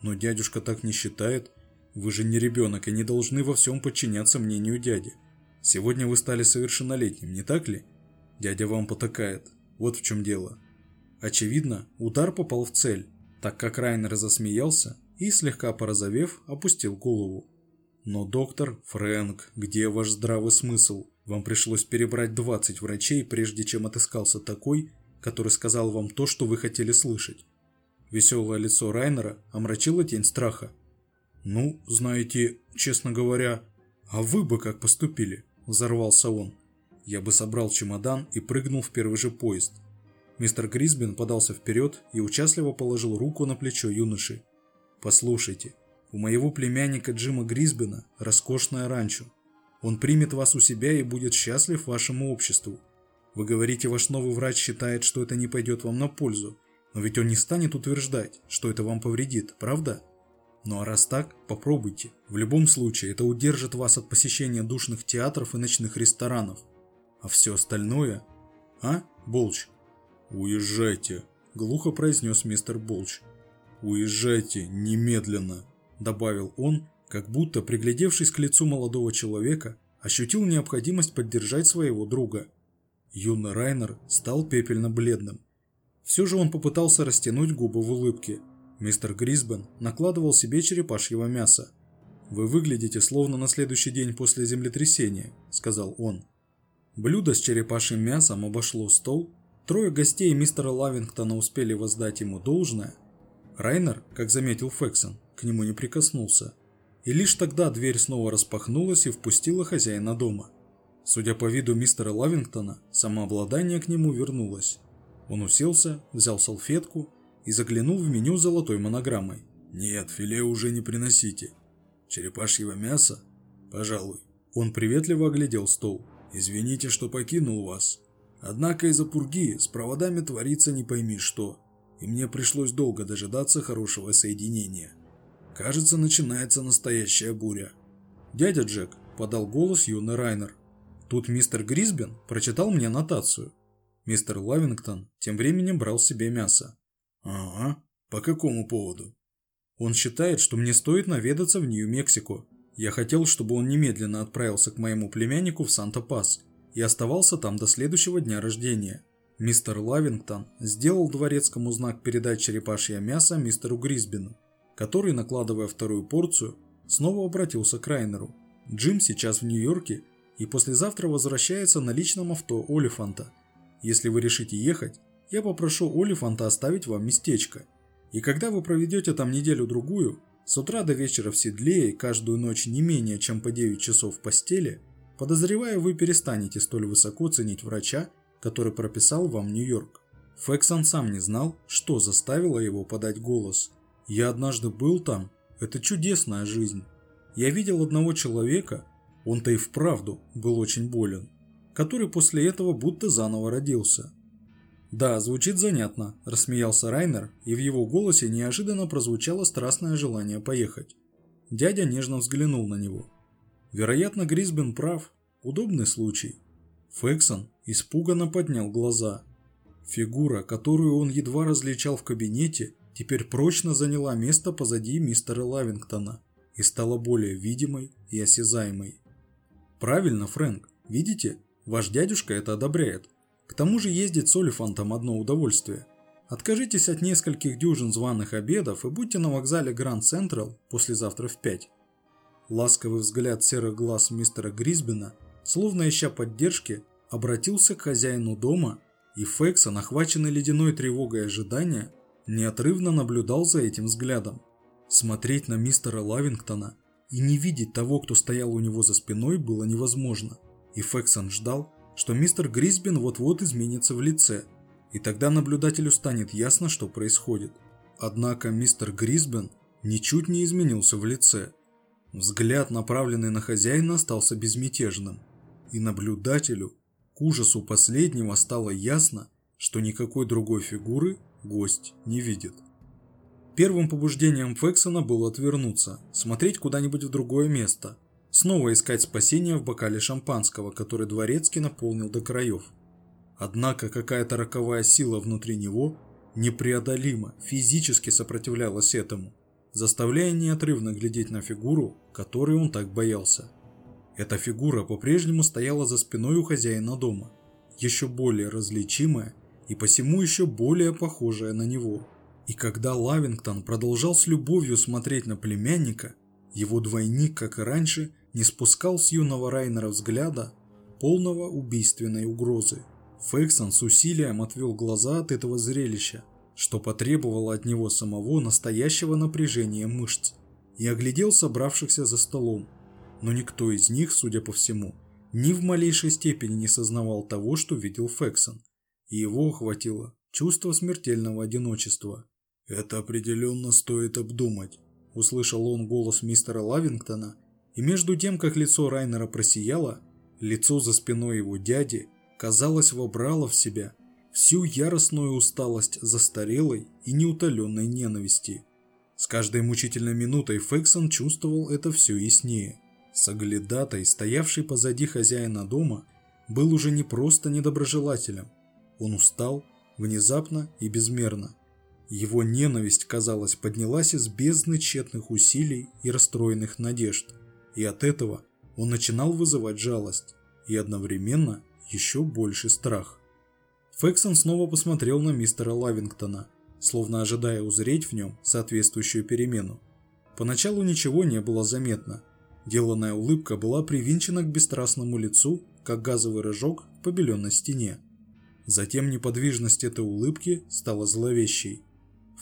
«Но дядюшка так не считает. Вы же не ребенок и не должны во всем подчиняться мнению дяди. Сегодня вы стали совершеннолетним, не так ли? Дядя вам потакает. Вот в чем дело». Очевидно, удар попал в цель, так как Райнер засмеялся и, слегка порозовев, опустил голову. «Но, доктор, Фрэнк, где ваш здравый смысл? Вам пришлось перебрать 20 врачей, прежде чем отыскался такой, который сказал вам то, что вы хотели слышать». Веселое лицо Райнера омрачило тень страха. «Ну, знаете, честно говоря, а вы бы как поступили?» – взорвался он. Я бы собрал чемодан и прыгнул в первый же поезд. Мистер Грисбин подался вперед и участливо положил руку на плечо юноши. Послушайте, у моего племянника Джима Грисбена роскошное ранчо. Он примет вас у себя и будет счастлив вашему обществу. Вы говорите, ваш новый врач считает, что это не пойдет вам на пользу, но ведь он не станет утверждать, что это вам повредит, правда? Ну а раз так, попробуйте. В любом случае, это удержит вас от посещения душных театров и ночных ресторанов. А все остальное... А, Болч? «Уезжайте», – глухо произнес мистер Болч. «Уезжайте немедленно», – добавил он, как будто, приглядевшись к лицу молодого человека, ощутил необходимость поддержать своего друга. Юный Райнер стал пепельно-бледным. Все же он попытался растянуть губы в улыбке. Мистер Грисбен накладывал себе черепашьего мяса. «Вы выглядите словно на следующий день после землетрясения», – сказал он. Блюдо с черепашьим мясом обошло стол. Трое гостей мистера Лавингтона успели воздать ему должное, Райнер, как заметил Фексон, к нему не прикоснулся. И лишь тогда дверь снова распахнулась и впустила хозяина дома. Судя по виду мистера Лавингтона, самообладание к нему вернулось. Он уселся, взял салфетку и заглянул в меню золотой монограммой. «Нет, филе уже не приносите. Черепашьего мяса? Пожалуй». Он приветливо оглядел стол. «Извините, что покинул вас. Однако из-за пурги с проводами творится не пойми что и мне пришлось долго дожидаться хорошего соединения. Кажется, начинается настоящая буря. «Дядя Джек», – подал голос юный Райнер. Тут мистер Грисбен прочитал мне аннотацию. Мистер Лавингтон тем временем брал себе мясо. «Ага, по какому поводу?» Он считает, что мне стоит наведаться в Нью-Мексико. Я хотел, чтобы он немедленно отправился к моему племяннику в Санта-Пас и оставался там до следующего дня рождения. Мистер Лавингтон сделал дворецкому знак передать черепашье мясо мистеру Грисбину, который, накладывая вторую порцию, снова обратился к Райнеру. Джим сейчас в Нью-Йорке и послезавтра возвращается на личном авто Олифанта. Если вы решите ехать, я попрошу Олифанта оставить вам местечко. И когда вы проведете там неделю-другую, с утра до вечера в седле и каждую ночь не менее чем по 9 часов в постели, подозревая, вы перестанете столь высоко ценить врача, который прописал вам Нью-Йорк. Фэксон сам не знал, что заставило его подать голос. «Я однажды был там. Это чудесная жизнь. Я видел одного человека, он-то и вправду был очень болен, который после этого будто заново родился». «Да, звучит занятно», – рассмеялся Райнер, и в его голосе неожиданно прозвучало страстное желание поехать. Дядя нежно взглянул на него. Вероятно, Грисбен прав. Удобный случай. Фексон испуганно поднял глаза. Фигура, которую он едва различал в кабинете, теперь прочно заняла место позади мистера Лавингтона и стала более видимой и осязаемой. Правильно, Фрэнк, видите, ваш дядюшка это одобряет. К тому же ездить с Олифантом одно удовольствие. Откажитесь от нескольких дюжин званых обедов и будьте на вокзале Гранд Централ послезавтра в пять. Ласковый взгляд серых глаз мистера Грисбена словно ища поддержки, обратился к хозяину дома, и Фексон, охваченный ледяной тревогой ожидания, неотрывно наблюдал за этим взглядом. Смотреть на мистера Лавингтона и не видеть того, кто стоял у него за спиной, было невозможно. И Фексон ждал, что мистер Грисбин вот-вот изменится в лице, и тогда наблюдателю станет ясно, что происходит. Однако мистер Грисбен ничуть не изменился в лице. Взгляд, направленный на хозяина, остался безмятежным, и наблюдателю, к ужасу последнего, стало ясно, что никакой другой фигуры гость не видит. Первым побуждением Фексона было отвернуться, смотреть куда-нибудь в другое место, снова искать спасения в бокале шампанского, который дворецкий наполнил до краев. Однако какая-то роковая сила внутри него непреодолимо, физически сопротивлялась этому, заставляя неотрывно глядеть на фигуру, которой он так боялся. Эта фигура по-прежнему стояла за спиной у хозяина дома, еще более различимая и посему еще более похожая на него. И когда Лавингтон продолжал с любовью смотреть на племянника, его двойник, как и раньше, не спускал с юного Райнера взгляда, полного убийственной угрозы. Фексон с усилием отвел глаза от этого зрелища, что потребовало от него самого настоящего напряжения мышц, и оглядел собравшихся за столом. Но никто из них, судя по всему, ни в малейшей степени не сознавал того, что видел Фексон, и его охватило чувство смертельного одиночества. «Это определенно стоит обдумать», – услышал он голос мистера Лавингтона, и между тем, как лицо Райнера просияло, лицо за спиной его дяди, казалось, вобрало в себя всю яростную усталость застарелой и неутоленной ненависти. С каждой мучительной минутой Фексон чувствовал это все яснее. Соглядатай, стоявший позади хозяина дома, был уже не просто недоброжелателем. Он устал, внезапно и безмерно. Его ненависть, казалось, поднялась из бездны тщетных усилий и расстроенных надежд, и от этого он начинал вызывать жалость и одновременно еще больше страх. Фексон снова посмотрел на мистера Лавингтона, словно ожидая узреть в нем соответствующую перемену. Поначалу ничего не было заметно. Деланная улыбка была привинчена к бесстрастному лицу, как газовый рожок к побеленной стене. Затем неподвижность этой улыбки стала зловещей.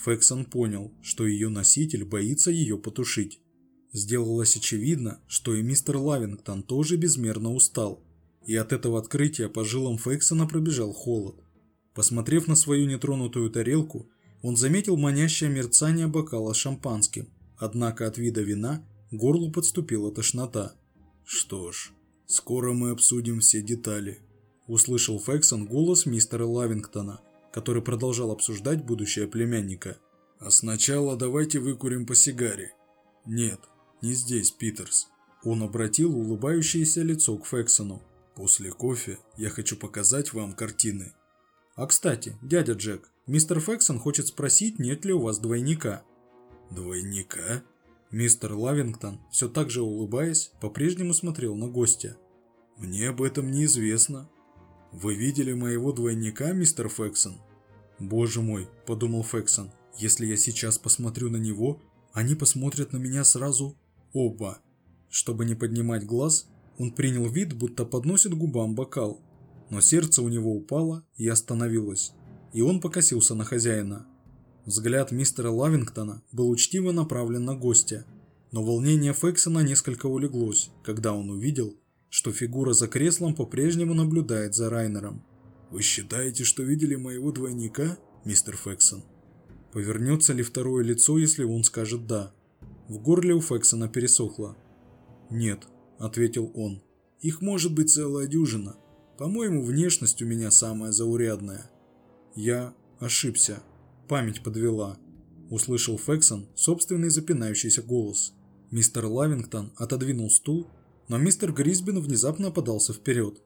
Фексон понял, что ее носитель боится ее потушить. Сделалось очевидно, что и мистер Лавингтон тоже безмерно устал, и от этого открытия по жилам Фексона пробежал холод. Посмотрев на свою нетронутую тарелку, он заметил манящее мерцание бокала с шампанским, однако от вида вина горлу подступила тошнота. «Что ж, скоро мы обсудим все детали», – услышал Фексон голос мистера Лавингтона, который продолжал обсуждать будущее племянника. «А сначала давайте выкурим по сигаре». «Нет, не здесь, Питерс». Он обратил улыбающееся лицо к Фексону. После кофе я хочу показать вам картины. А кстати, дядя Джек, мистер Фексон хочет спросить, нет ли у вас двойника. Двойника? Мистер Лавингтон, все так же улыбаясь, по-прежнему смотрел на гостя. Мне об этом неизвестно. Вы видели моего двойника, мистер Фексон? Боже мой, подумал Фексон, если я сейчас посмотрю на него, они посмотрят на меня сразу оба. Чтобы не поднимать глаз, он принял вид, будто подносит губам бокал. Но сердце у него упало и остановилось, и он покосился на хозяина. Взгляд мистера Лавингтона был учтиво направлен на гостя, но волнение Фексона несколько улеглось, когда он увидел, что фигура за креслом по-прежнему наблюдает за Райнером. «Вы считаете, что видели моего двойника, мистер Фексон?» Повернется ли второе лицо, если он скажет «да»? В горле у Фексона пересохло. «Нет», ответил он. Их может быть целая дюжина. По-моему, внешность у меня самая заурядная. Я ошибся. Память подвела. Услышал Фексон собственный запинающийся голос. Мистер Лавингтон отодвинул стул, но мистер Грисбин внезапно подался вперед.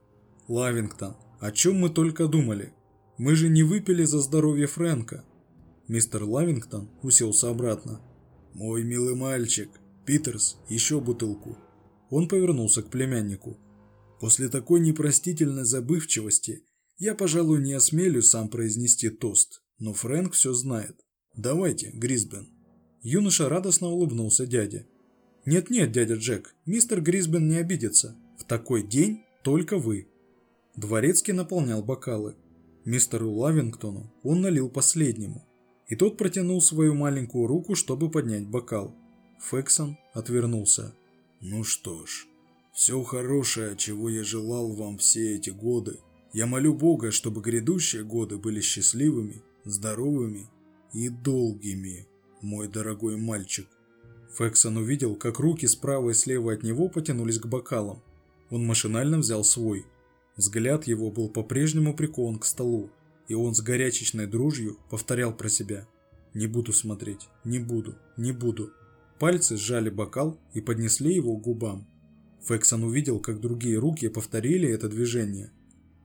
«Лавингтон, о чем мы только думали? Мы же не выпили за здоровье Фрэнка». Мистер Лавингтон уселся обратно. «Мой милый мальчик, Питерс, еще бутылку». Он повернулся к племяннику. «После такой непростительной забывчивости я, пожалуй, не осмелюсь сам произнести тост, но Фрэнк все знает. Давайте, Грисбен». Юноша радостно улыбнулся дяде. «Нет-нет, дядя Джек, мистер Грисбен не обидится. В такой день только вы». Дворецкий наполнял бокалы. Мистеру Лавингтону он налил последнему, и тот протянул свою маленькую руку, чтобы поднять бокал. Фексон отвернулся. Ну что ж, все хорошее, чего я желал вам все эти годы. Я молю Бога, чтобы грядущие годы были счастливыми, здоровыми и долгими, мой дорогой мальчик. Фексон увидел, как руки справа и слева от него потянулись к бокалам. Он машинально взял свой. Взгляд его был по-прежнему прикован к столу, и он с горячечной дружью повторял про себя. «Не буду смотреть, не буду, не буду». Пальцы сжали бокал и поднесли его к губам. Фексон увидел, как другие руки повторили это движение.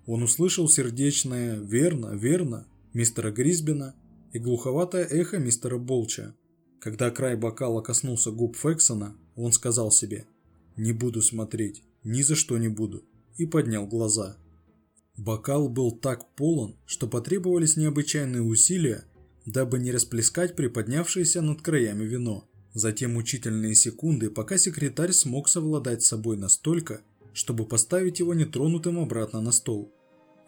Он услышал сердечное «верно, верно» мистера Грисбина и глуховатое эхо мистера Болча. Когда край бокала коснулся губ Фексона, он сказал себе «Не буду смотреть, ни за что не буду» и поднял глаза. Бокал был так полон, что потребовались необычайные усилия, дабы не расплескать приподнявшееся над краями вино. Затем мучительные секунды, пока секретарь смог совладать с собой настолько, чтобы поставить его нетронутым обратно на стол.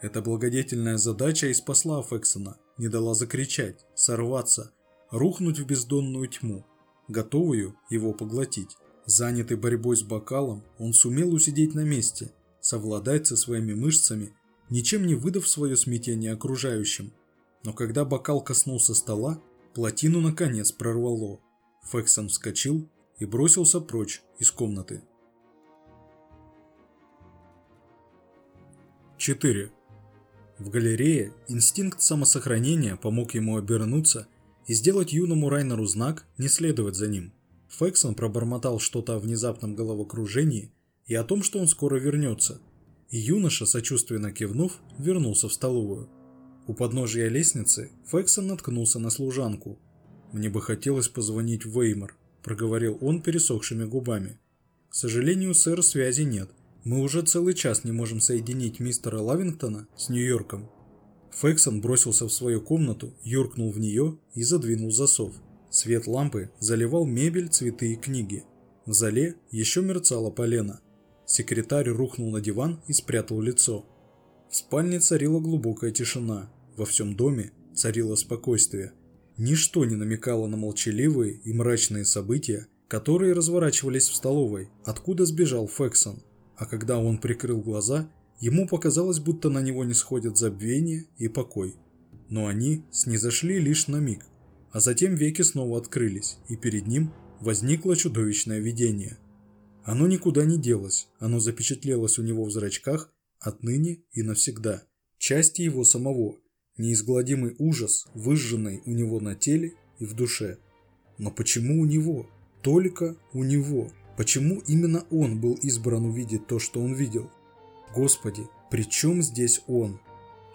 Эта благодетельная задача и спасла Фексона, не дала закричать, сорваться, рухнуть в бездонную тьму, готовую его поглотить. Занятый борьбой с бокалом, он сумел усидеть на месте, совладать со своими мышцами, ничем не выдав свое смятение окружающим. Но когда бокал коснулся стола, плотину наконец прорвало. Фексон вскочил и бросился прочь из комнаты. 4. В галерее инстинкт самосохранения помог ему обернуться и сделать юному Райнеру знак не следовать за ним. Фексон пробормотал что-то о внезапном головокружении и о том, что он скоро вернется, и юноша, сочувственно кивнув, вернулся в столовую. У подножия лестницы Фексон наткнулся на служанку – «Мне бы хотелось позвонить в Веймар», – проговорил он пересохшими губами. «К сожалению, сэр, связи нет. Мы уже целый час не можем соединить мистера Лавингтона с Нью-Йорком». Фексон бросился в свою комнату, юркнул в нее и задвинул засов. Свет лампы заливал мебель, цветы и книги. В зале еще мерцала полена. Секретарь рухнул на диван и спрятал лицо. В спальне царила глубокая тишина. Во всем доме царило спокойствие – Ничто не намекало на молчаливые и мрачные события, которые разворачивались в столовой, откуда сбежал Фексон. А когда он прикрыл глаза, ему показалось, будто на него не сходят забвение и покой. Но они снизошли лишь на миг, а затем веки снова открылись, и перед ним возникло чудовищное видение. Оно никуда не делось, оно запечатлелось у него в зрачках отныне и навсегда. Части его самого, Неизгладимый ужас, выжженный у него на теле и в душе. Но почему у него? Только у него. Почему именно он был избран увидеть то, что он видел? Господи, при чем здесь он?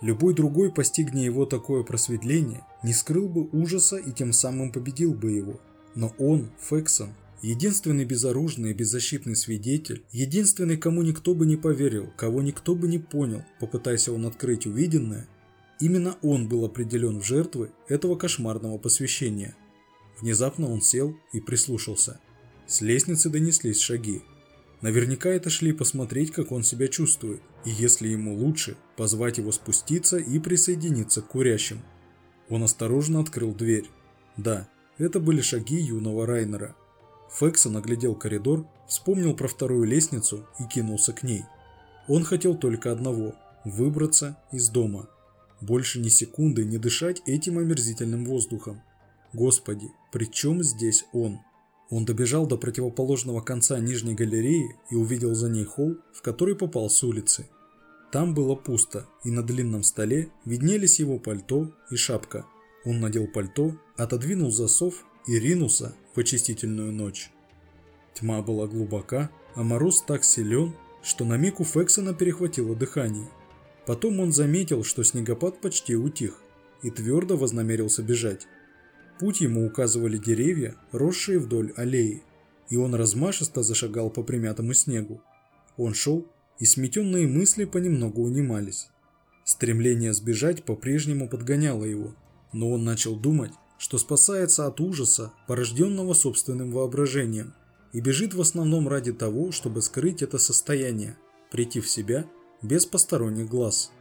Любой другой, постигне его такое просветление, не скрыл бы ужаса и тем самым победил бы его. Но он, Фексон, единственный безоружный и беззащитный свидетель, единственный, кому никто бы не поверил, кого никто бы не понял, попытайся он открыть увиденное, Именно он был определен в жертвы этого кошмарного посвящения. Внезапно он сел и прислушался. С лестницы донеслись шаги. Наверняка это шли посмотреть, как он себя чувствует, и если ему лучше, позвать его спуститься и присоединиться к курящим. Он осторожно открыл дверь. Да, это были шаги юного Райнера. Фекса наглядел коридор, вспомнил про вторую лестницу и кинулся к ней. Он хотел только одного – выбраться из дома – больше ни секунды не дышать этим омерзительным воздухом. Господи, при чем здесь он? Он добежал до противоположного конца нижней галереи и увидел за ней холл, в который попал с улицы. Там было пусто, и на длинном столе виднелись его пальто и шапка. Он надел пальто, отодвинул засов и ринулся в очистительную ночь. Тьма была глубока, а мороз так силен, что на миг у Фексона перехватило дыхание. Потом он заметил, что снегопад почти утих, и твердо вознамерился бежать. Путь ему указывали деревья, росшие вдоль аллеи, и он размашисто зашагал по примятому снегу. Он шел, и сметенные мысли понемногу унимались. Стремление сбежать по-прежнему подгоняло его, но он начал думать, что спасается от ужаса, порожденного собственным воображением, и бежит в основном ради того, чтобы скрыть это состояние, прийти в себя без посторонних глаз.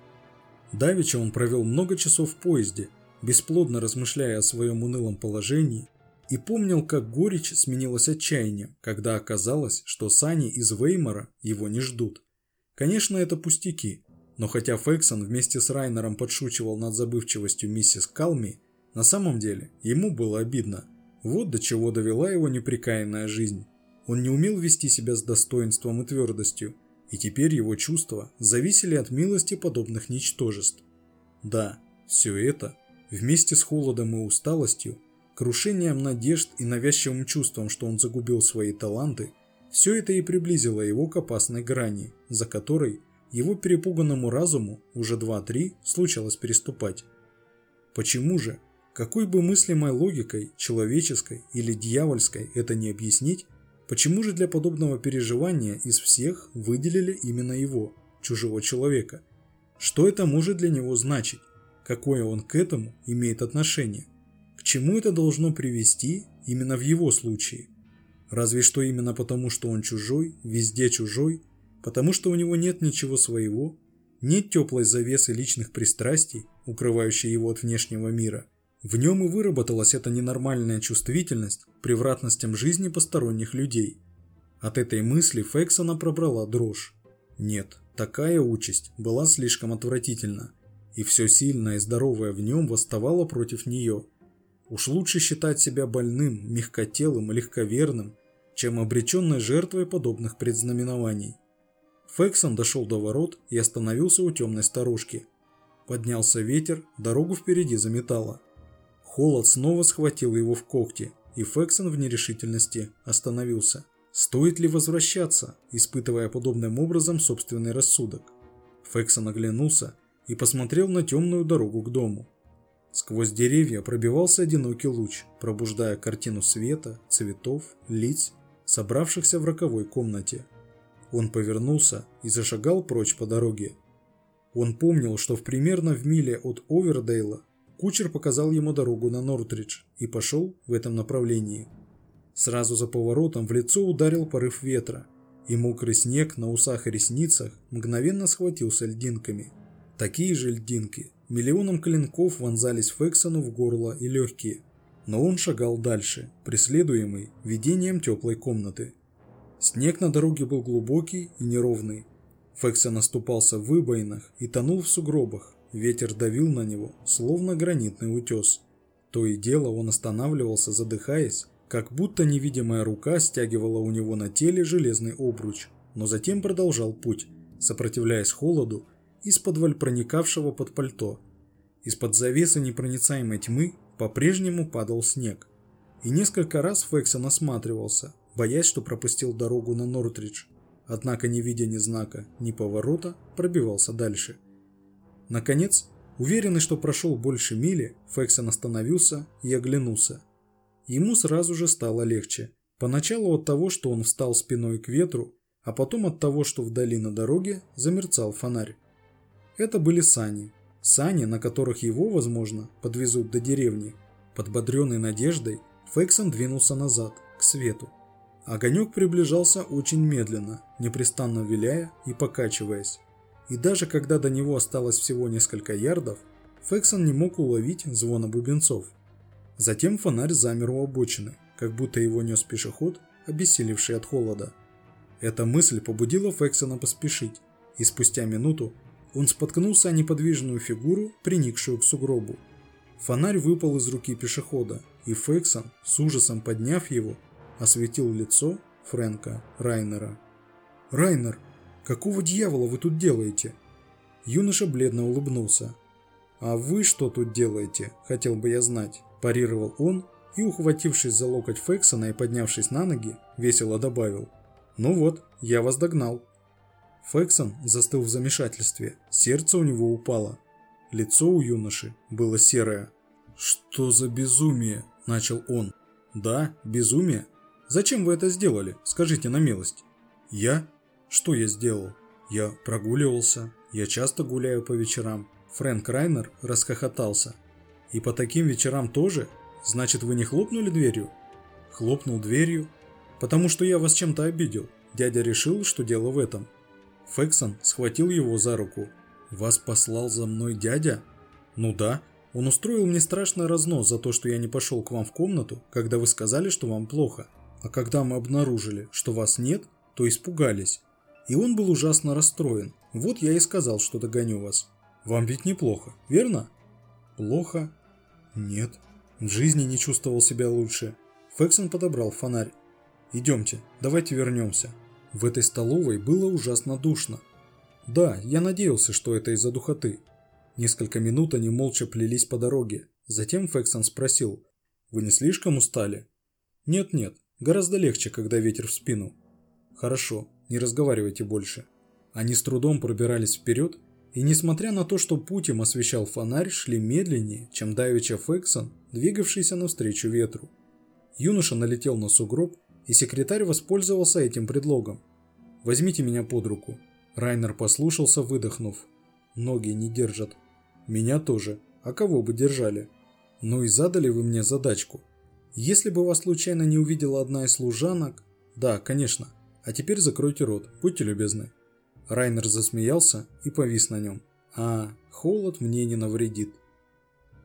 Давича он провел много часов в поезде, бесплодно размышляя о своем унылом положении И помнил, как горечь сменилась отчаянием, когда оказалось, что сани из Веймара его не ждут. Конечно, это пустяки, но хотя Фексон вместе с Райнером подшучивал над забывчивостью миссис Калми, на самом деле ему было обидно. Вот до чего довела его неприкаянная жизнь. Он не умел вести себя с достоинством и твердостью, и теперь его чувства зависели от милости подобных ничтожеств. Да, все это, вместе с холодом и усталостью, крушением надежд и навязчивым чувством, что он загубил свои таланты, все это и приблизило его к опасной грани, за которой его перепуганному разуму уже 2-3 случалось переступать. Почему же, какой бы мыслимой логикой, человеческой или дьявольской это не объяснить, почему же для подобного переживания из всех выделили именно его, чужого человека? Что это может для него значить? Какое он к этому имеет отношение? К чему это должно привести именно в его случае? Разве что именно потому, что он чужой, везде чужой, потому что у него нет ничего своего, нет теплой завесы личных пристрастий, укрывающей его от внешнего мира. В нем и выработалась эта ненормальная чувствительность к превратностям жизни посторонних людей. От этой мысли Фексона пробрала дрожь. Нет, такая участь была слишком отвратительна, и все сильное и здоровое в нем восставало против нее – Уж лучше считать себя больным, мягкотелым и легковерным, чем обреченной жертвой подобных предзнаменований. Фексон дошел до ворот и остановился у темной старушки. Поднялся ветер, дорогу впереди заметало. Холод снова схватил его в когти, и Фексон в нерешительности остановился. Стоит ли возвращаться, испытывая подобным образом собственный рассудок? Фексон оглянулся и посмотрел на темную дорогу к дому. Сквозь деревья пробивался одинокий луч, пробуждая картину света, цветов, лиц, собравшихся в роковой комнате. Он повернулся и зашагал прочь по дороге. Он помнил, что в примерно в миле от Овердейла кучер показал ему дорогу на Нортридж и пошел в этом направлении. Сразу за поворотом в лицо ударил порыв ветра, и мокрый снег на усах и ресницах мгновенно схватился льдинками. Такие же льдинки Миллионом клинков вонзались Фексону в горло и легкие, но он шагал дальше, преследуемый видением теплой комнаты. Снег на дороге был глубокий и неровный. Фексон оступался в выбоинах и тонул в сугробах, ветер давил на него, словно гранитный утес. То и дело он останавливался, задыхаясь, как будто невидимая рука стягивала у него на теле железный обруч, но затем продолжал путь, сопротивляясь холоду из-под проникавшего под пальто. Из-под завесы непроницаемой тьмы по-прежнему падал снег. И несколько раз Фексон осматривался, боясь, что пропустил дорогу на Нортридж. Однако, не видя ни знака, ни поворота, пробивался дальше. Наконец, уверенный, что прошел больше мили, Фексон остановился и оглянулся. Ему сразу же стало легче. Поначалу от того, что он встал спиной к ветру, а потом от того, что вдали на дороге замерцал фонарь. Это были сани. Сани, на которых его, возможно, подвезут до деревни. Подбодренный надеждой, Фексон двинулся назад, к свету. Огонек приближался очень медленно, непрестанно виляя и покачиваясь. И даже когда до него осталось всего несколько ярдов, Фексон не мог уловить звона бубенцов. Затем фонарь замер у обочины, как будто его нес пешеход, обессилевший от холода. Эта мысль побудила Фексона поспешить, и спустя минуту он споткнулся о неподвижную фигуру, приникшую к сугробу. Фонарь выпал из руки пешехода, и Фексон, с ужасом подняв его, осветил лицо Фрэнка Райнера. «Райнер, какого дьявола вы тут делаете?» Юноша бледно улыбнулся. «А вы что тут делаете, хотел бы я знать», – парировал он и, ухватившись за локоть Фексона и поднявшись на ноги, весело добавил. «Ну вот, я вас догнал». Фексон застыл в замешательстве, сердце у него упало. Лицо у юноши было серое. «Что за безумие?» – начал он. «Да, безумие. Зачем вы это сделали? Скажите на милость». «Я? Что я сделал? Я прогуливался. Я часто гуляю по вечерам». Фрэнк Райнер расхохотался. «И по таким вечерам тоже? Значит, вы не хлопнули дверью?» «Хлопнул дверью. Потому что я вас чем-то обидел. Дядя решил, что дело в этом. Фексон схватил его за руку. «Вас послал за мной дядя?» «Ну да, Он устроил мне страшный разнос за то, что я не пошел к вам в комнату, когда вы сказали, что вам плохо. А когда мы обнаружили, что вас нет, то испугались. И он был ужасно расстроен. Вот я и сказал, что догоню вас. Вам ведь неплохо, верно? Плохо? Нет. В жизни не чувствовал себя лучше. Фексон подобрал фонарь. Идемте, давайте вернемся. В этой столовой было ужасно душно. Да, я надеялся, что это из-за духоты. Несколько минут они молча плелись по дороге. Затем Фексон спросил, «Вы не слишком устали?» «Нет-нет, гораздо легче, когда ветер в спину». «Хорошо, не разговаривайте больше». Они с трудом пробирались вперед, и несмотря на то, что путь им освещал фонарь, шли медленнее, чем давеча Фексон, двигавшийся навстречу ветру. Юноша налетел на сугроб, и секретарь воспользовался этим предлогом. «Возьмите меня под руку». Райнер послушался, выдохнув. «Ноги не держат». Меня тоже. А кого бы держали? Ну и задали вы мне задачку. Если бы вас случайно не увидела одна из служанок... Да, конечно. А теперь закройте рот, будьте любезны. Райнер засмеялся и повис на нем. А, холод мне не навредит.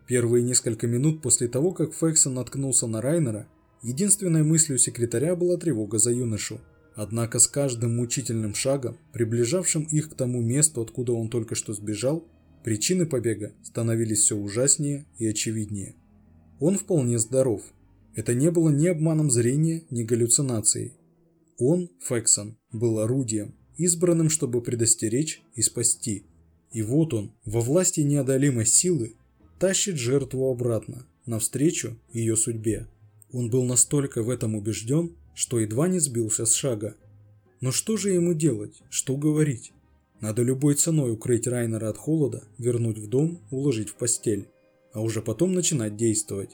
Первые несколько минут после того, как Фексон наткнулся на Райнера, единственной мыслью секретаря была тревога за юношу. Однако с каждым мучительным шагом, приближавшим их к тому месту, откуда он только что сбежал, Причины побега становились все ужаснее и очевиднее. Он вполне здоров. Это не было ни обманом зрения, ни галлюцинацией. Он, Фексон, был орудием, избранным, чтобы предостеречь и спасти. И вот он, во власти неодолимой силы, тащит жертву обратно, навстречу ее судьбе. Он был настолько в этом убежден, что едва не сбился с шага. Но что же ему делать, что говорить? Надо любой ценой укрыть Райнера от холода, вернуть в дом, уложить в постель, а уже потом начинать действовать.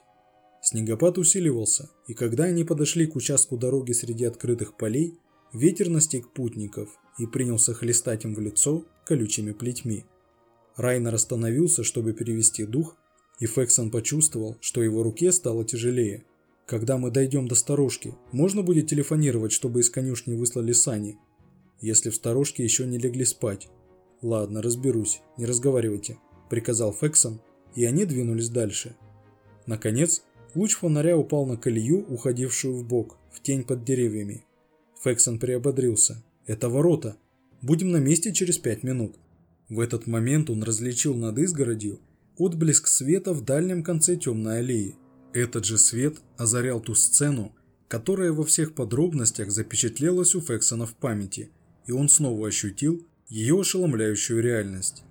Снегопад усиливался, и когда они подошли к участку дороги среди открытых полей, ветер настиг путников и принялся хлестать им в лицо колючими плетьми. Райнер остановился, чтобы перевести дух, и Фексон почувствовал, что его руке стало тяжелее. Когда мы дойдем до сторожки, можно будет телефонировать, чтобы из конюшни выслали сани, если в сторожке еще не легли спать. Ладно, разберусь, не разговаривайте, приказал Фексон, и они двинулись дальше. Наконец, луч фонаря упал на колею, уходившую в бок, в тень под деревьями. Фексон приободрился. Это ворота. Будем на месте через пять минут. В этот момент он различил над изгородью отблеск света в дальнем конце темной аллеи. Этот же свет озарял ту сцену, которая во всех подробностях запечатлелась у Фексона в памяти – и он снова ощутил ее ошеломляющую реальность.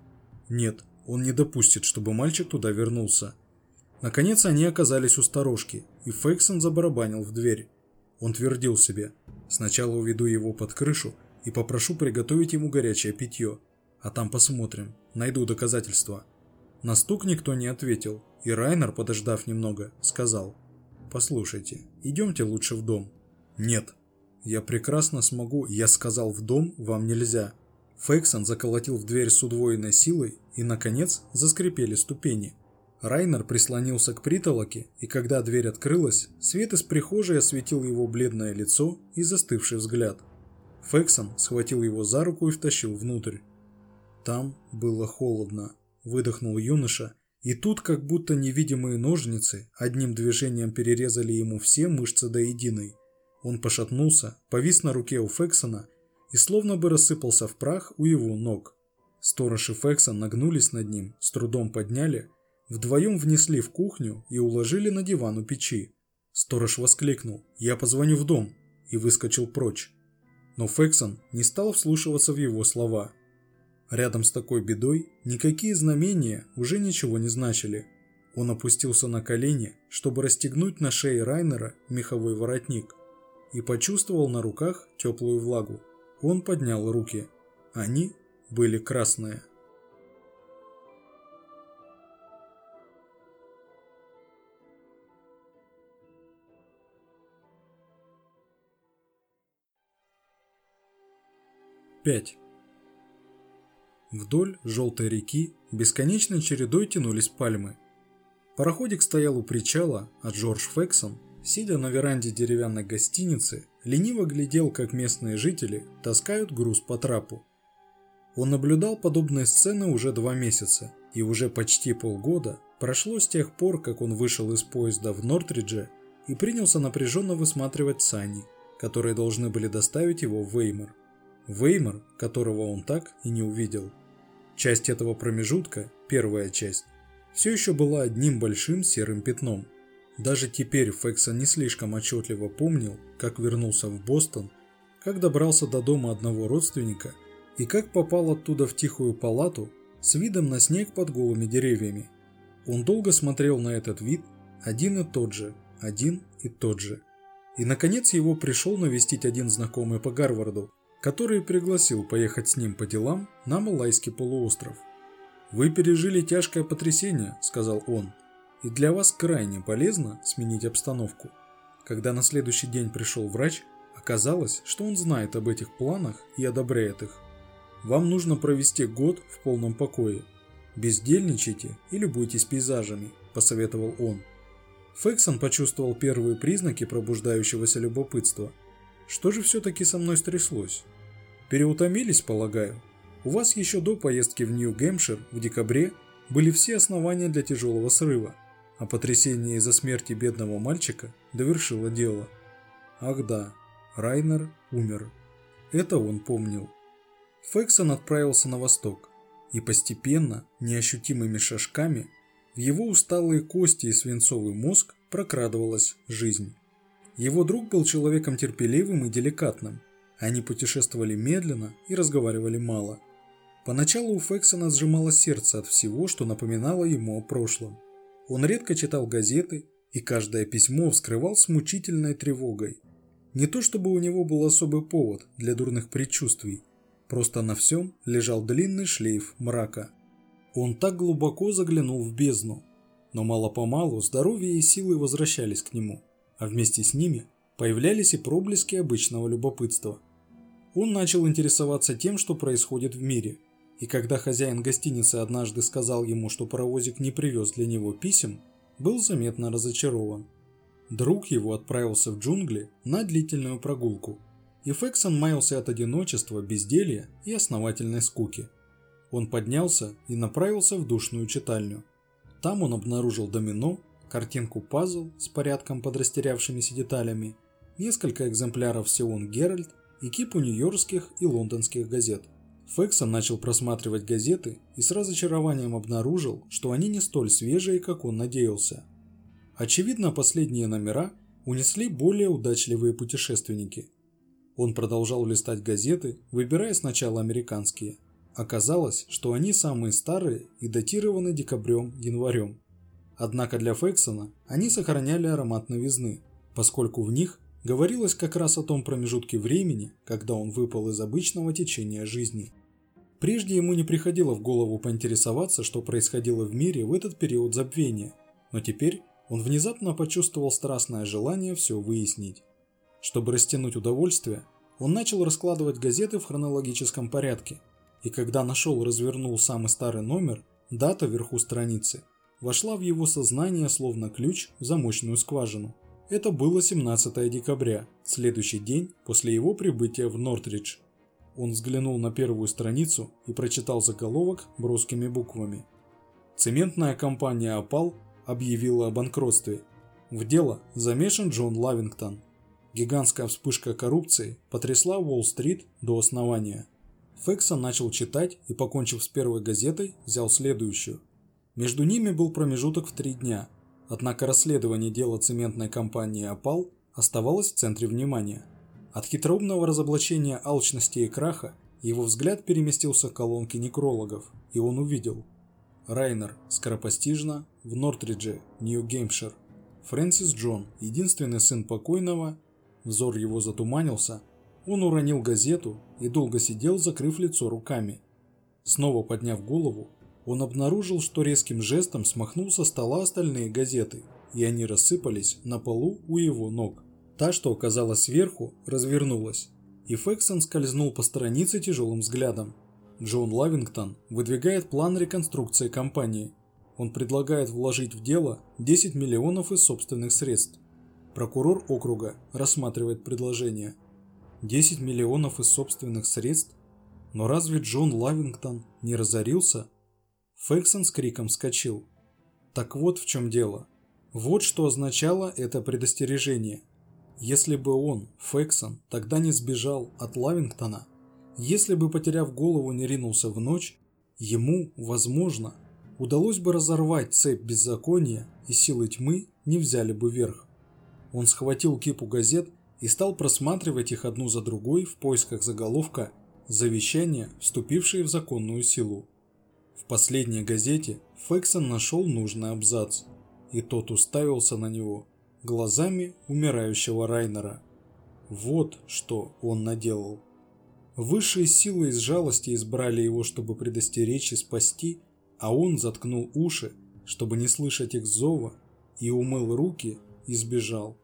Нет, он не допустит, чтобы мальчик туда вернулся. Наконец они оказались у сторожки, и Фейксон забарабанил в дверь. Он твердил себе, сначала уведу его под крышу и попрошу приготовить ему горячее питье, а там посмотрим, найду доказательства. На стук никто не ответил, и Райнер, подождав немного, сказал, «Послушайте, идемте лучше в дом». «Нет», я прекрасно смогу, я сказал в дом, вам нельзя. Фейксон заколотил в дверь с удвоенной силой, и, наконец, заскрипели ступени. Райнер прислонился к притолоке, и когда дверь открылась, свет из прихожей осветил его бледное лицо и застывший взгляд. Фексон схватил его за руку и втащил внутрь. Там было холодно, выдохнул юноша, и тут как будто невидимые ножницы одним движением перерезали ему все мышцы до единой. Он пошатнулся, повис на руке у Фексона и словно бы рассыпался в прах у его ног. Сторож и Фексон нагнулись над ним, с трудом подняли, вдвоем внесли в кухню и уложили на диван у печи. Сторож воскликнул «Я позвоню в дом» и выскочил прочь. Но Фексон не стал вслушиваться в его слова. Рядом с такой бедой никакие знамения уже ничего не значили. Он опустился на колени, чтобы расстегнуть на шее Райнера меховой воротник и почувствовал на руках теплую влагу. Он поднял руки. Они были красные. Пять. Вдоль желтой реки бесконечной чередой тянулись пальмы. Пароходик стоял у причала, а Джордж Фексон сидя на веранде деревянной гостиницы, лениво глядел, как местные жители таскают груз по трапу. Он наблюдал подобные сцены уже два месяца, и уже почти полгода Прошло с тех пор, как он вышел из поезда в Нортридже и принялся напряженно высматривать сани, которые должны были доставить его в Веймар. Веймар, которого он так и не увидел. Часть этого промежутка, первая часть, все еще была одним большим серым пятном. Даже теперь Фексон не слишком отчетливо помнил, как вернулся в Бостон, как добрался до дома одного родственника и как попал оттуда в тихую палату с видом на снег под голыми деревьями. Он долго смотрел на этот вид, один и тот же, один и тот же. И наконец его пришел навестить один знакомый по Гарварду, который пригласил поехать с ним по делам на Малайский полуостров. «Вы пережили тяжкое потрясение», – сказал он, – «и для вас крайне полезно сменить обстановку». Когда на следующий день пришел врач, оказалось, что он знает об этих планах и одобряет их. Вам нужно провести год в полном покое. Бездельничайте и любуйтесь пейзажами, посоветовал он. Фексон почувствовал первые признаки пробуждающегося любопытства. Что же все-таки со мной стряслось? Переутомились, полагаю? У вас еще до поездки в Нью-Гэмпшир в декабре были все основания для тяжелого срыва, а потрясение из-за смерти бедного мальчика довершило дело. Ах да, Райнер умер. Это он помнил. Фексон отправился на восток, и постепенно, неощутимыми шажками, в его усталые кости и свинцовый мозг прокрадывалась жизнь. Его друг был человеком терпеливым и деликатным. Они путешествовали медленно и разговаривали мало. Поначалу у Фексона сжимало сердце от всего, что напоминало ему о прошлом. Он редко читал газеты, и каждое письмо вскрывал с мучительной тревогой. Не то чтобы у него был особый повод для дурных предчувствий, просто на всем лежал длинный шлейф мрака. Он так глубоко заглянул в бездну, но мало-помалу здоровье и силы возвращались к нему, а вместе с ними появлялись и проблески обычного любопытства. Он начал интересоваться тем, что происходит в мире, и когда хозяин гостиницы однажды сказал ему, что паровозик не привез для него писем, был заметно разочарован. Друг его отправился в джунгли на длительную прогулку, и Фексон маялся от одиночества, безделья и основательной скуки – он поднялся и направился в душную читальню. Там он обнаружил домино, картинку пазл с порядком подрастерявшимися деталями, несколько экземпляров Сион Геральт и кипу нью-йоркских и лондонских газет. Фексон начал просматривать газеты и с разочарованием обнаружил, что они не столь свежие, как он надеялся. Очевидно, последние номера унесли более удачливые путешественники. Он продолжал листать газеты, выбирая сначала американские – Оказалось, что они самые старые и датированы декабрем-январем. Однако для Фексона они сохраняли аромат новизны, поскольку в них говорилось как раз о том промежутке времени, когда он выпал из обычного течения жизни. Прежде ему не приходило в голову поинтересоваться, что происходило в мире в этот период забвения, но теперь он внезапно почувствовал страстное желание все выяснить. Чтобы растянуть удовольствие, он начал раскладывать газеты в хронологическом порядке – и когда нашел развернул самый старый номер, дата вверху страницы вошла в его сознание словно ключ в замочную скважину. Это было 17 декабря, следующий день после его прибытия в Нортридж. Он взглянул на первую страницу и прочитал заголовок броскими буквами. Цементная компания «Опал» объявила о банкротстве. В дело замешан Джон Лавингтон. Гигантская вспышка коррупции потрясла Уолл-стрит до основания. Фексон начал читать и, покончив с первой газетой, взял следующую. Между ними был промежуток в три дня, однако расследование дела цементной компании «Опал» оставалось в центре внимания. От хитроумного разоблачения алчности и краха его взгляд переместился к колонке некрологов, и он увидел. Райнер, скоропостижно, в Нортридже, Нью-Гэмпшир. Фрэнсис Джон, единственный сын покойного, взор его затуманился, он уронил газету и долго сидел, закрыв лицо руками. Снова подняв голову, он обнаружил, что резким жестом смахнул со стола остальные газеты, и они рассыпались на полу у его ног. Та, что оказалась сверху, развернулась, и Фексон скользнул по странице тяжелым взглядом. Джон Лавингтон выдвигает план реконструкции компании. Он предлагает вложить в дело 10 миллионов из собственных средств. Прокурор округа рассматривает предложение – 10 миллионов из собственных средств? Но разве Джон Лавингтон не разорился? Фексон с криком вскочил. Так вот в чем дело. Вот что означало это предостережение. Если бы он, Фексон, тогда не сбежал от Лавингтона, если бы, потеряв голову, не ринулся в ночь, ему, возможно, удалось бы разорвать цепь беззакония и силы тьмы не взяли бы верх. Он схватил кипу газет и стал просматривать их одну за другой в поисках заголовка «Завещание, вступившее в законную силу». В последней газете Фексон нашел нужный абзац, и тот уставился на него глазами умирающего Райнера. Вот что он наделал. Высшие силы из жалости избрали его, чтобы предостеречь и спасти, а он заткнул уши, чтобы не слышать их зова, и умыл руки и сбежал.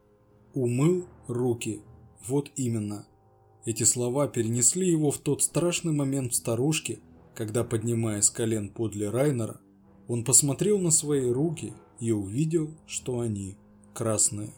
Умыл руки. Вот именно. Эти слова перенесли его в тот страшный момент в сторожке, когда, поднимаясь с колен подле Райнера, он посмотрел на свои руки и увидел, что они красные.